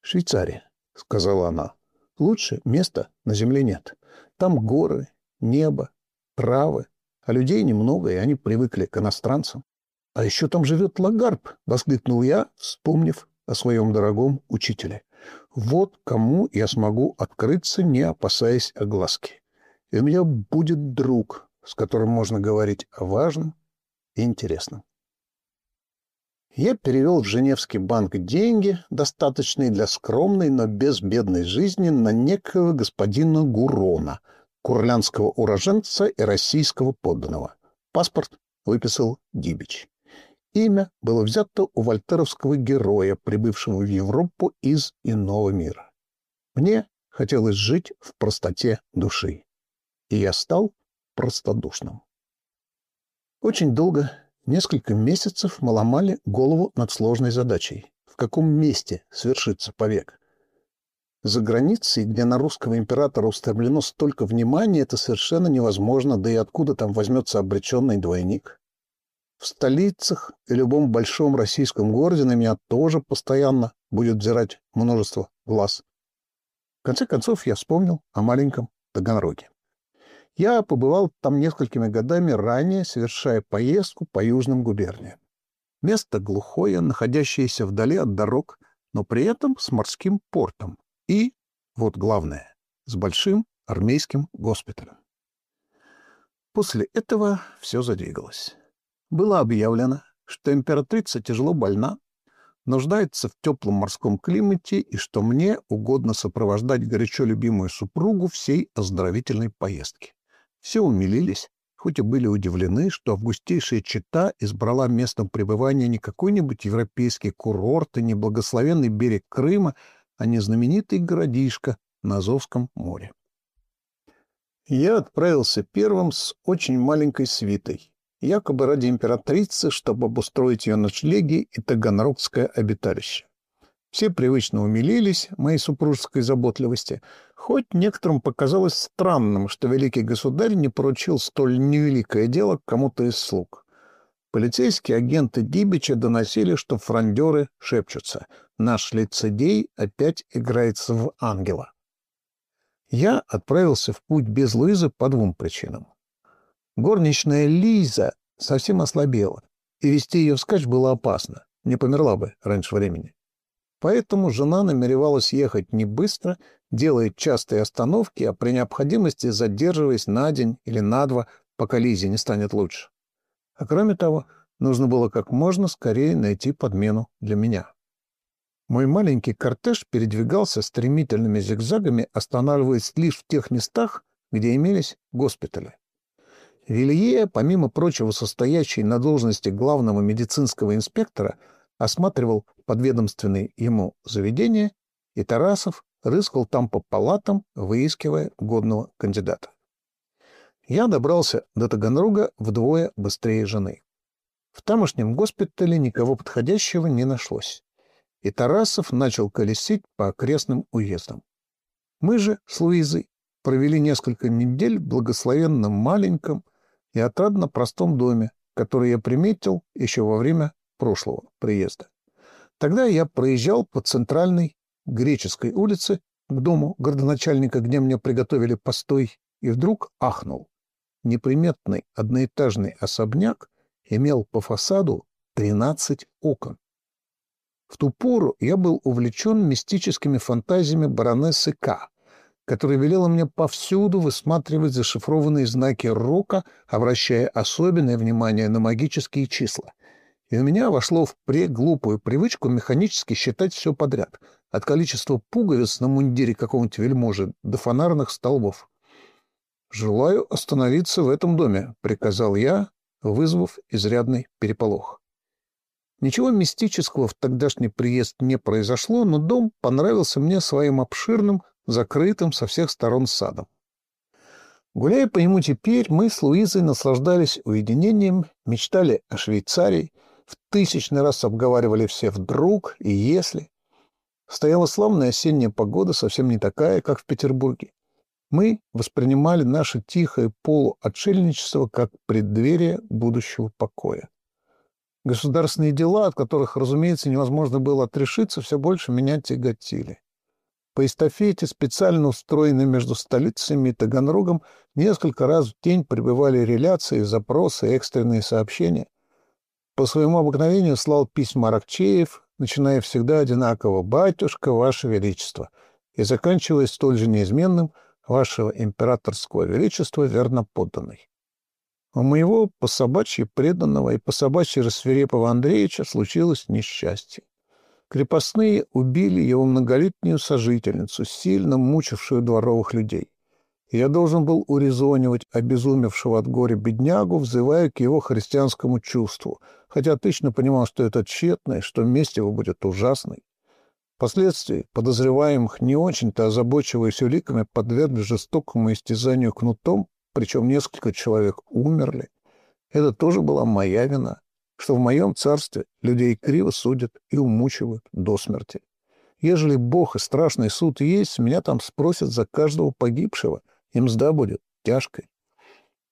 Speaker 1: «Швейцария», — сказала она. «Лучше места на земле нет. Там горы, небо, травы, а людей немного, и они привыкли к иностранцам. «А еще там живет Лагарб!» — воскликнул я, вспомнив о своем дорогом учителе. «Вот кому я смогу открыться, не опасаясь огласки. И у меня будет друг, с которым можно говорить о важном и интересном». Я перевел в Женевский банк деньги, достаточные для скромной, но безбедной жизни, на некого господина Гурона — курлянского уроженца и российского подданного. Паспорт выписал Дибич. Имя было взято у вольтеровского героя, прибывшего в Европу из иного мира. Мне хотелось жить в простоте души, и я стал простодушным. Очень долго, несколько месяцев, мы ломали голову над сложной задачей. В каком месте свершится повек? За границей, где на русского императора устремлено столько внимания, это совершенно невозможно, да и откуда там возьмется обреченный двойник. В столицах и любом большом российском городе на меня тоже постоянно будет взирать множество глаз. В конце концов, я вспомнил о маленьком Таганроге. Я побывал там несколькими годами ранее, совершая поездку по южным губерниям. Место глухое, находящееся вдали от дорог, но при этом с морским портом, и, вот главное, с большим армейским госпиталем. После этого все задвигалось. Было объявлено, что императрица тяжело больна, нуждается в теплом морском климате и что мне угодно сопровождать горячо любимую супругу всей оздоровительной поездки. Все умилились, хоть и были удивлены, что августейшая чита избрала местом пребывания не какой-нибудь европейский курорт и не благословенный берег Крыма, а не знаменитый городишко на Азовском море. Я отправился первым с очень маленькой свитой, якобы ради императрицы, чтобы обустроить ее ночлеги и таганрогское обиталище. Все привычно умилились моей супружеской заботливости, хоть некоторым показалось странным, что великий государь не поручил столь невеликое дело кому-то из слуг. Полицейские агенты Дибича доносили, что фрондеры шепчутся. Наш лицедей опять играется в ангела. Я отправился в путь без Луизы по двум причинам. Горничная Лиза совсем ослабела, и вести ее вскачь было опасно, не померла бы раньше времени. Поэтому жена намеревалась ехать не быстро, делая частые остановки, а при необходимости задерживаясь на день или на два, пока Лизе не станет лучше. А кроме того, нужно было как можно скорее найти подмену для меня. Мой маленький кортеж передвигался стремительными зигзагами, останавливаясь лишь в тех местах, где имелись госпитали. Вилье, помимо прочего состоящий на должности главного медицинского инспектора, осматривал подведомственные ему заведения, и Тарасов рыскал там по палатам, выискивая годного кандидата. Я добрался до Таганрога вдвое быстрее жены. В тамошнем госпитале никого подходящего не нашлось, и Тарасов начал колесить по окрестным уездам. Мы же с Луизой провели несколько недель в благословенном маленьком и отрадно простом доме, который я приметил еще во время прошлого приезда. Тогда я проезжал по центральной греческой улице к дому городоначальника, где мне приготовили постой, и вдруг ахнул. Неприметный одноэтажный особняк имел по фасаду 13 окон. В ту пору я был увлечен мистическими фантазиями баронессы К., которая велела мне повсюду высматривать зашифрованные знаки рока, обращая особенное внимание на магические числа. И у меня вошло в преглупую привычку механически считать все подряд, от количества пуговиц на мундире какого-нибудь вельможи до фонарных столбов. «Желаю остановиться в этом доме», — приказал я, вызвав изрядный переполох. Ничего мистического в тогдашний приезд не произошло, но дом понравился мне своим обширным, закрытым со всех сторон садом. Гуляя по нему теперь, мы с Луизой наслаждались уединением, мечтали о Швейцарии, в тысячный раз обговаривали все «вдруг» и «если». Стояла славная осенняя погода, совсем не такая, как в Петербурге. Мы воспринимали наше тихое полуотшельничество как преддверие будущего покоя. Государственные дела, от которых, разумеется, невозможно было отрешиться, все больше меня тяготили. По эстафете, специально устроенной между столицами и Таганрогом, несколько раз в день прибывали реляции, запросы, экстренные сообщения. По своему обыкновению слал письма Аракчеев, начиная всегда одинаково «Батюшка, Ваше Величество» и заканчивая столь же неизменным «Вашего императорского величества верно подданный». У моего пособачьи преданного и пособачьи рассверепого Андреевича случилось несчастье. Крепостные убили его многолетнюю сожительницу, сильно мучившую дворовых людей. Я должен был урезонивать обезумевшего от горя беднягу, взывая к его христианскому чувству, хотя точно понимал, что это тщетно и что месть его будет ужасной. Впоследствии подозреваемых, не очень-то озабочиваясь уликами, подвергли жестокому истязанию кнутом причем несколько человек умерли. Это тоже была моя вина, что в моем царстве людей криво судят и умучивают до смерти. Ежели Бог и страшный суд есть, меня там спросят за каждого погибшего, и мзда будет тяжкой.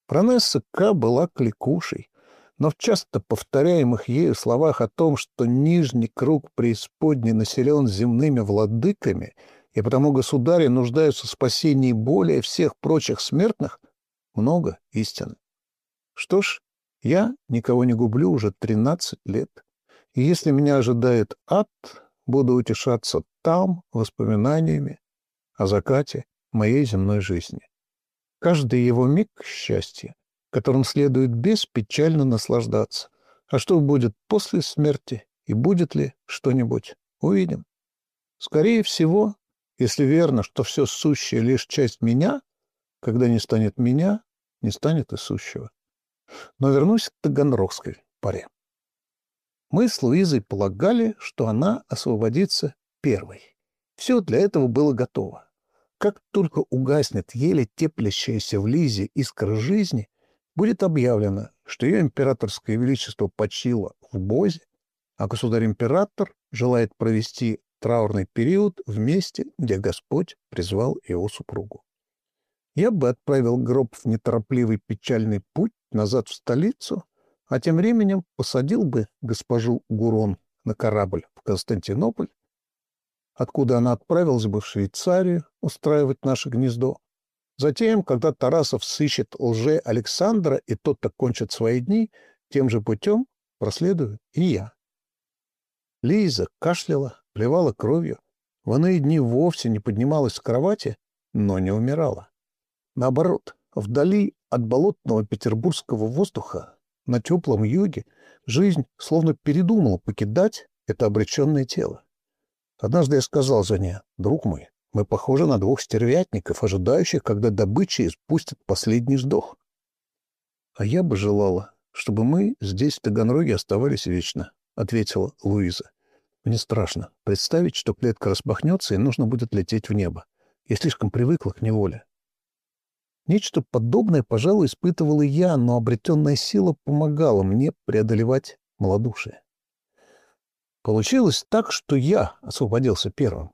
Speaker 1: Пронесса К. была кликушей, но в часто повторяемых ею словах о том, что нижний круг преисподней населен земными владыками, и потому государи нуждаются в спасении более всех прочих смертных, много истины. Что ж, я никого не гублю уже 13 лет. И если меня ожидает ад, буду утешаться там воспоминаниями о закате моей земной жизни. Каждый его миг — счастья, которым следует беспечально наслаждаться. А что будет после смерти и будет ли что-нибудь, увидим. Скорее всего, если верно, что все сущее — лишь часть меня, когда не станет меня, не станет и сущего. Но вернусь к Таганрогской паре. Мы с Луизой полагали, что она освободится первой. Все для этого было готово. Как только угаснет еле теплящаяся в Лизе искра жизни, будет объявлено, что ее императорское величество почило в Бозе, а государь-император желает провести траурный период в месте, где Господь призвал его супругу я бы отправил гроб в неторопливый печальный путь назад в столицу, а тем временем посадил бы госпожу Гурон на корабль в Константинополь, откуда она отправилась бы в Швейцарию устраивать наше гнездо. Затем, когда Тарасов сыщет лже Александра, и тот окончит свои дни, тем же путем проследую и я. Лиза кашляла, плевала кровью, в иные дни вовсе не поднималась с кровати, но не умирала. Наоборот, вдали от болотного петербургского воздуха, на теплом юге, жизнь словно передумала покидать это обреченное тело. Однажды я сказал жене, друг мой, мы похожи на двух стервятников, ожидающих, когда добыча испустит последний вздох. А я бы желала, чтобы мы здесь, в Таганроге, оставались вечно, — ответила Луиза. Мне страшно представить, что клетка распахнется, и нужно будет лететь в небо. Я слишком привыкла к неволе. Нечто подобное, пожалуй, испытывал и я, но обретенная сила помогала мне преодолевать малодушие. Получилось так, что я освободился первым.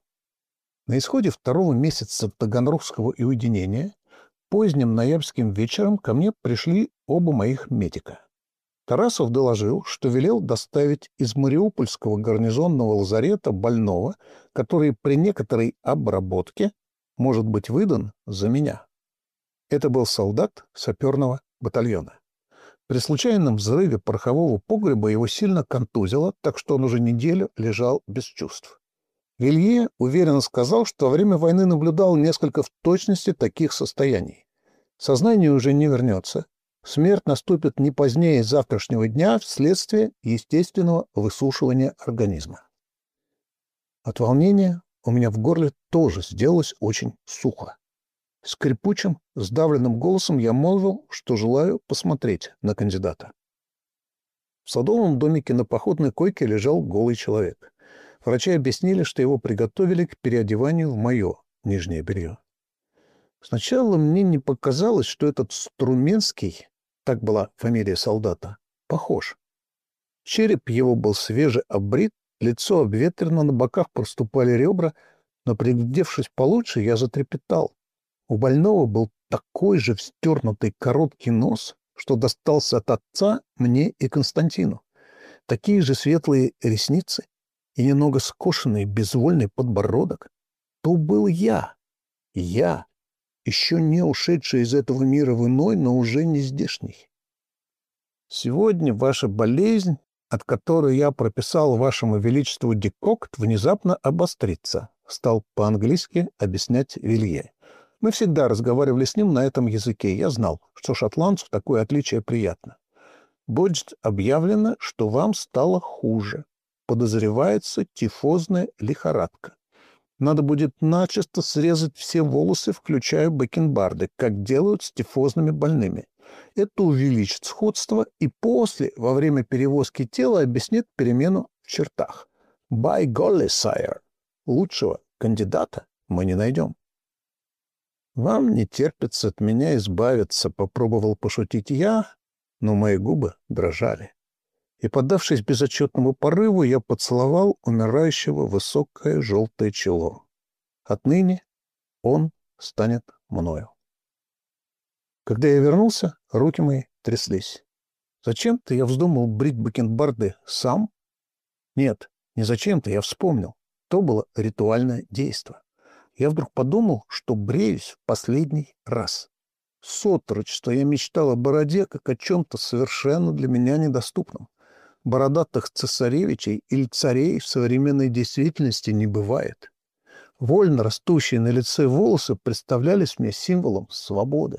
Speaker 1: На исходе второго месяца таганрогского уединения поздним ноябрьским вечером ко мне пришли оба моих медика. Тарасов доложил, что велел доставить из Мариупольского гарнизонного лазарета больного, который при некоторой обработке может быть выдан за меня. Это был солдат саперного батальона. При случайном взрыве порохового погреба его сильно контузило, так что он уже неделю лежал без чувств. Вилье уверенно сказал, что во время войны наблюдал несколько в точности таких состояний. Сознание уже не вернется. Смерть наступит не позднее завтрашнего дня вследствие естественного высушивания организма. От волнения у меня в горле тоже сделалось очень сухо. Скрипучим, сдавленным голосом я молвил, что желаю посмотреть на кандидата. В садовом домике на походной койке лежал голый человек. Врачи объяснили, что его приготовили к переодеванию в мое нижнее белье. Сначала мне не показалось, что этот Струменский, так была фамилия солдата, похож. Череп его был свеже обрит, лицо обветрено, на боках проступали ребра, но, приглядевшись получше, я затрепетал. У больного был такой же встернутый короткий нос, что достался от отца мне и Константину. Такие же светлые ресницы и немного скошенный безвольный подбородок. То был я. Я, еще не ушедший из этого мира в иной, но уже не здешний. Сегодня ваша болезнь, от которой я прописал вашему величеству декокт, внезапно обострится, стал по-английски объяснять Вилье. Мы всегда разговаривали с ним на этом языке. Я знал, что шотландцу такое отличие приятно. Будет объявлено, что вам стало хуже. Подозревается тифозная лихорадка. Надо будет начисто срезать все волосы, включая бакенбарды, как делают с тифозными больными. Это увеличит сходство и после, во время перевозки тела, объяснит перемену в чертах. By golly, sire, лучшего кандидата мы не найдем. «Вам не терпится от меня избавиться», — попробовал пошутить я, но мои губы дрожали. И, поддавшись безотчетному порыву, я поцеловал умирающего высокое желтое чело. Отныне он станет мною. Когда я вернулся, руки мои тряслись. Зачем-то я вздумал брить бакенбарды сам? Нет, не зачем-то, я вспомнил. То было ритуальное действие я вдруг подумал, что бреюсь в последний раз. С отрочества я мечтал о бороде, как о чем-то совершенно для меня недоступном. Бородатых цесаревичей или царей в современной действительности не бывает. Вольно растущие на лице волосы представлялись мне символом свободы.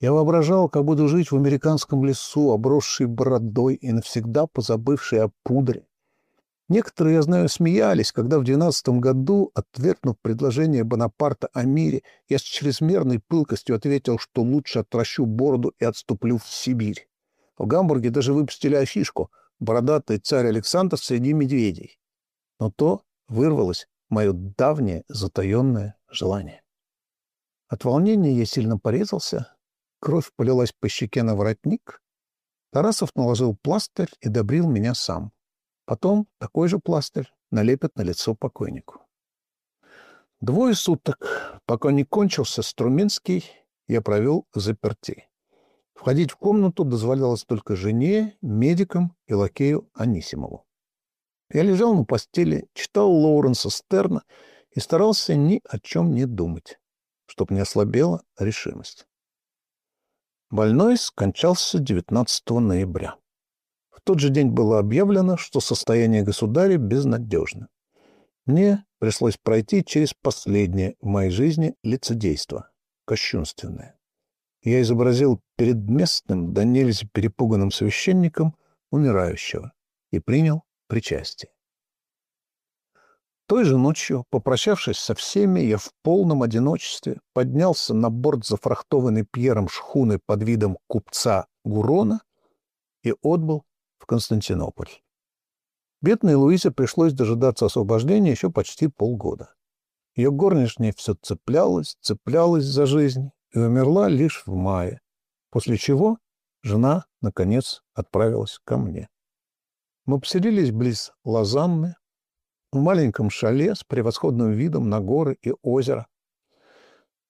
Speaker 1: Я воображал, как буду жить в американском лесу, обросший бородой и навсегда позабывший о пудре. Некоторые, я знаю, смеялись, когда в двенадцатом году, отвергнув предложение Бонапарта о мире, я с чрезмерной пылкостью ответил, что лучше отращу бороду и отступлю в Сибирь. В Гамбурге даже выпустили афишку «Бородатый царь Александр среди медведей». Но то вырвалось мое давнее затаенное желание. От волнения я сильно порезался, кровь полилась по щеке на воротник. Тарасов наложил пластырь и добрил меня сам. Потом такой же пластырь налепят на лицо покойнику. Двое суток, пока не кончился Струминский, я провел заперти. Входить в комнату дозволялось только жене, медикам и лакею Анисимову. Я лежал на постели, читал Лоуренса Стерна и старался ни о чем не думать, чтобы не ослабела решимость. Больной скончался 19 ноября. Тот же день было объявлено, что состояние государя безнадежно. Мне пришлось пройти через последнее в моей жизни лицедейство, кощунственное. Я изобразил перед местным, да нельзя перепуганным священником умирающего и принял причастие. Той же ночью, попрощавшись со всеми, я в полном одиночестве поднялся на борт зафрахтованной Пьером шхуны под видом купца Гурона и отбыл Константинополь. Бедной Луизе пришлось дожидаться освобождения еще почти полгода. Ее горничная все цеплялась, цеплялась за жизнь и умерла лишь в мае, после чего жена, наконец, отправилась ко мне. Мы поселились близ Лозанны, в маленьком шале с превосходным видом на горы и озеро.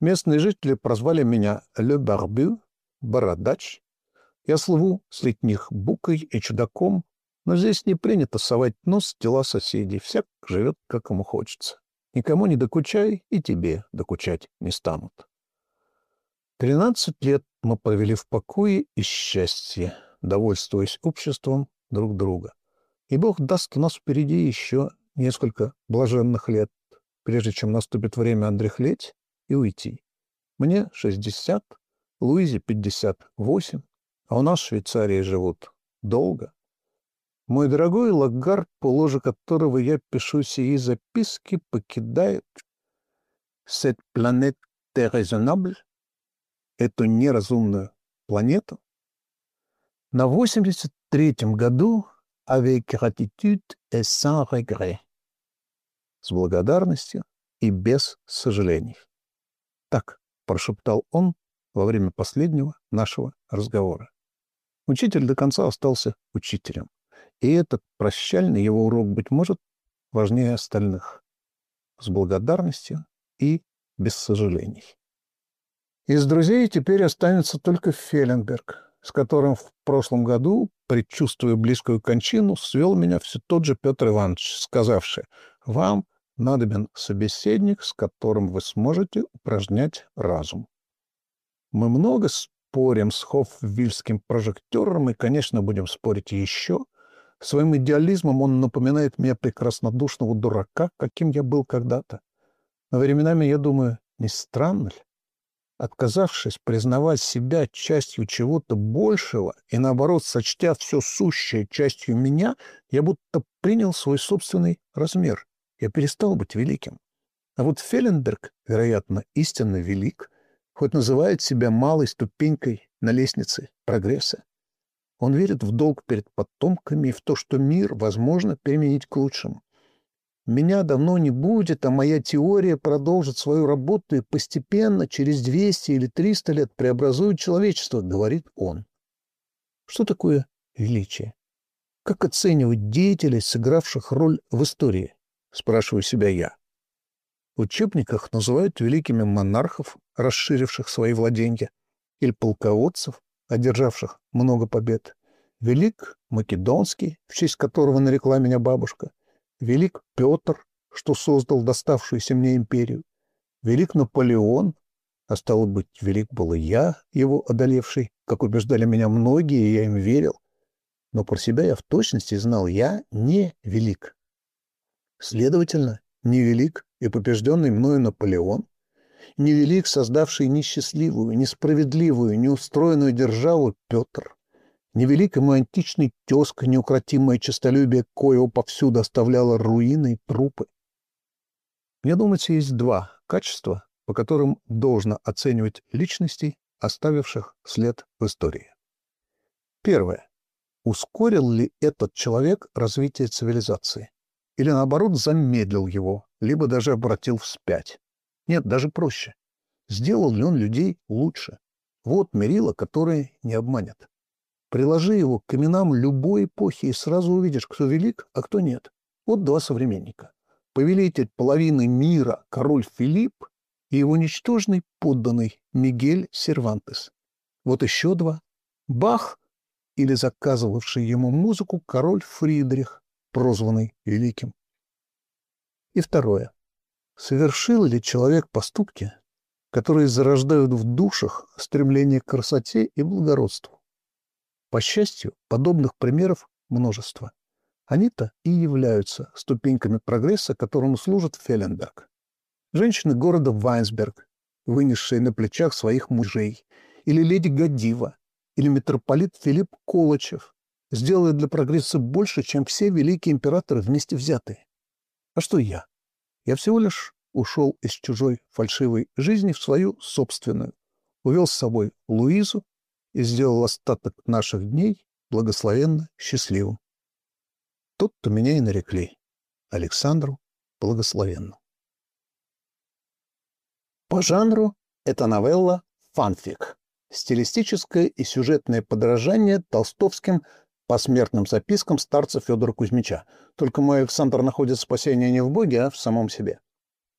Speaker 1: Местные жители прозвали меня «Ле Барбю» — «Бородач». Я слыву с летних букой и чудаком, но здесь не принято совать нос в дела соседей. Всяк живет, как ему хочется. Никому не докучай, и тебе докучать не станут. Тринадцать лет мы провели в покое и счастье, довольствуясь обществом друг друга. И Бог даст у нас впереди еще несколько блаженных лет, прежде чем наступит время отряхлеть и уйти. Мне 60, Луизе 58, а у нас в Швейцарии живут долго. Мой дорогой Лагард, по ложе которого я пишу сии записки, покидает cette planète déraisonnable, эту неразумную планету, на 83-м году avec gratitude et sans regret с благодарностью и без сожалений. Так прошептал он во время последнего нашего разговора. Учитель до конца остался учителем. И этот прощальный его урок, быть может, важнее остальных. С благодарностью и без сожалений. Из друзей теперь останется только Феленберг, с которым в прошлом году, предчувствуя близкую кончину, свел меня все тот же Петр Иванович, сказавший, «Вам надобен собеседник, с которым вы сможете упражнять разум. Мы много спорим с Хоффвильским прожектором и, конечно, будем спорить еще. Своим идеализмом он напоминает мне прекраснодушного дурака, каким я был когда-то. Но временами я думаю, не странно ли? Отказавшись признавать себя частью чего-то большего и, наоборот, сочтя все сущее частью меня, я будто принял свой собственный размер я перестал быть великим. А вот Фелленберг, вероятно, истинно велик, хоть называет себя малой ступенькой на лестнице прогресса. Он верит в долг перед потомками и в то, что мир возможно переменить к лучшему. Меня давно не будет, а моя теория продолжит свою работу и постепенно, через 200 или 300 лет, преобразует человечество, говорит он. Что такое величие? Как оценивать деятелей, сыгравших роль в истории? — спрашиваю себя я. Учебниках называют великими монархов, расширивших свои владения, или полководцев, одержавших много побед. Велик Македонский, в честь которого нарекла меня бабушка. Велик Петр, что создал доставшуюся мне империю. Велик Наполеон, а стало быть, велик был и я, его одолевший, как убеждали меня многие, и я им верил. Но про себя я в точности знал, я не велик. Следовательно, невелик и побежденный мною Наполеон, невелик создавший несчастливую, несправедливую, неустроенную державу Петр, невелик и мой античный тезка, неукротимое честолюбие, кое повсюду оставляло руины и трупы. Мне думается, есть два качества, по которым должно оценивать личностей, оставивших след в истории. Первое. Ускорил ли этот человек развитие цивилизации? или, наоборот, замедлил его, либо даже обратил вспять. Нет, даже проще. Сделал ли он людей лучше? Вот мерило, которое не обманет. Приложи его к именам любой эпохи, и сразу увидишь, кто велик, а кто нет. Вот два современника. Повелитель половины мира, король Филипп, и его ничтожный подданный Мигель Сервантес. Вот еще два. Бах или заказывавший ему музыку король Фридрих, прозванный Великим. И второе. Совершил ли человек поступки, которые зарождают в душах стремление к красоте и благородству? По счастью, подобных примеров множество. Они-то и являются ступеньками прогресса, которому служит Фелленберг. Женщины города Вайнсберг, вынесшие на плечах своих мужей, или леди Гадива, или митрополит Филипп Колычев, сделали для прогресса больше, чем все великие императоры вместе взятые. А что я? Я всего лишь ушел из чужой фальшивой жизни в свою собственную, увел с собой Луизу и сделал остаток наших дней благословенно счастливым. Тут-то меня и нарекли Александру Благословенну. По жанру это новелла «Фанфик» — стилистическое и сюжетное подражание толстовским посмертным запискам старца Федора Кузьмича. Только мой Александр находит спасение не в Боге, а в самом себе.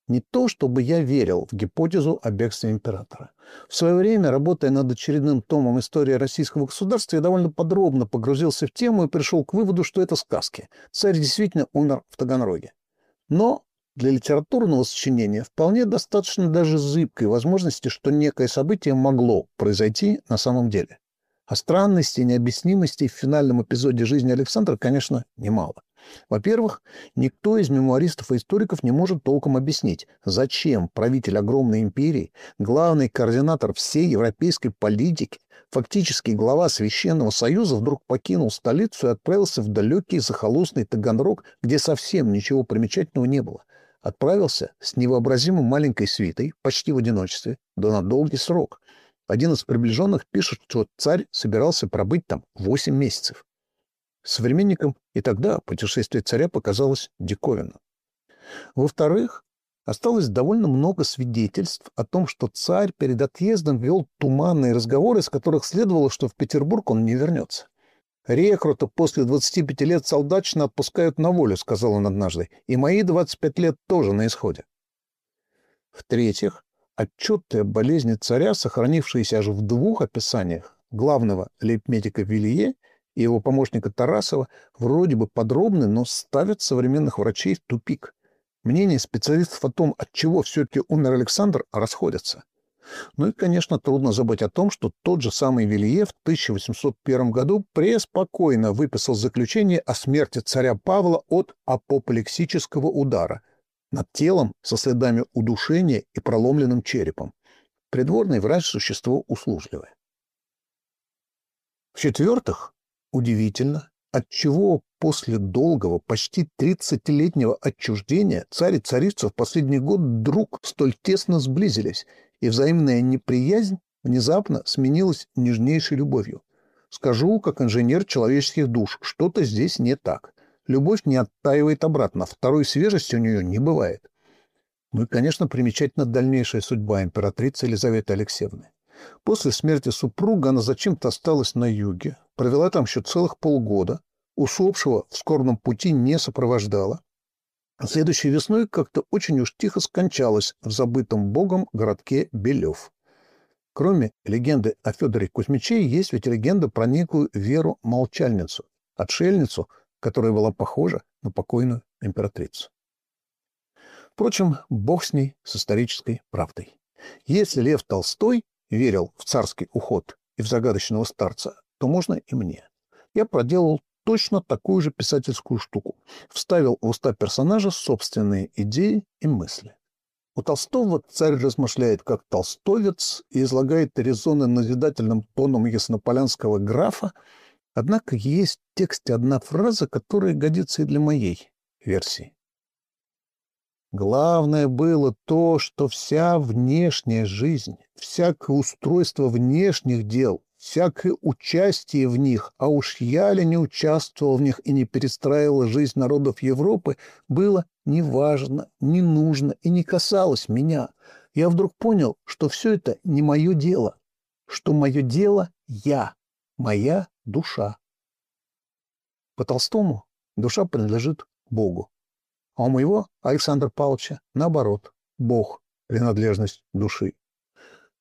Speaker 1: Не то, чтобы я верил в гипотезу о бегстве императора. В свое время, работая над очередным томом истории российского государства, я довольно подробно погрузился в тему и пришел к выводу, что это сказки. Царь действительно умер в Таганроге. Но для литературного сочинения вполне достаточно даже зыбкой возможности, что некое событие могло произойти на самом деле. А странностей необъяснимостей в финальном эпизоде жизни Александра, конечно, немало. Во-первых, никто из мемуаристов и историков не может толком объяснить, зачем правитель огромной империи, главный координатор всей европейской политики, фактически глава Священного Союза вдруг покинул столицу и отправился в далекий захолустный Таганрог, где совсем ничего примечательного не было. Отправился с невообразимо маленькой свитой, почти в одиночестве, да на долгий срок. Один из приближенных пишет, что царь собирался пробыть там 8 месяцев. Современникам и тогда путешествие царя показалось диковинным. Во-вторых, осталось довольно много свидетельств о том, что царь перед отъездом вел туманные разговоры, из которых следовало, что в Петербург он не вернется. «Рекрута после 25 лет солдатчина отпускают на волю», — сказал он однажды, «и мои 25 лет тоже на исходе». В-третьих, отчеты о болезни царя, сохранившиеся аж в двух описаниях главного лейб-медика Вилье и его помощника Тарасова вроде бы подробны, но ставят современных врачей в тупик. Мнения специалистов о том, от чего все-таки умер Александр, расходятся. Ну и, конечно, трудно забыть о том, что тот же самый Вилье в 1801 году преспокойно выписал заключение о смерти царя Павла от апоплексического удара над телом со следами удушения и проломленным черепом. Придворный врач – существо услужливое. В-четвертых, Удивительно, отчего после долгого, почти 30-летнего отчуждения царь и царица в последний год вдруг столь тесно сблизились, и взаимная неприязнь внезапно сменилась нежнейшей любовью. Скажу, как инженер человеческих душ, что-то здесь не так. Любовь не оттаивает обратно, второй свежести у нее не бывает. Ну и, конечно, примечательна дальнейшая судьба императрицы Елизаветы Алексеевны. После смерти супруга она зачем-то осталась на юге, провела там еще целых полгода, усопшего в скорбном пути не сопровождала. А следующей весной как-то очень уж тихо скончалась в забытом богом городке Белев. Кроме легенды о Федоре Кузьмиче, есть ведь легенда про некую Веру-молчальницу, отшельницу, которая была похожа на покойную императрицу. Впрочем, бог с ней, с исторической правдой. Если Лев Толстой верил в царский уход и в загадочного старца, то можно и мне. Я проделал точно такую же писательскую штуку. Вставил в уста персонажа собственные идеи и мысли. У Толстого царь размышляет как толстовец и излагает резоны назидательным тоном яснополянского графа, однако есть в тексте одна фраза, которая годится и для моей версии. Главное было то, что вся внешняя жизнь, всякое устройство внешних дел, всякое участие в них, а уж я ли не участвовал в них и не перестраивал жизнь народов Европы, было неважно, не нужно и не касалось меня. Я вдруг понял, что все это не мое дело, что мое дело — я, моя душа. По Толстому душа принадлежит Богу. А у моего Александра Павловича, наоборот, Бог — принадлежность души.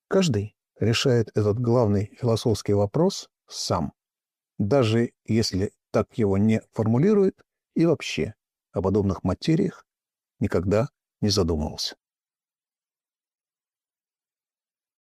Speaker 1: Каждый решает этот главный философский вопрос сам, даже если так его не формулирует и вообще о подобных материях никогда не задумывался.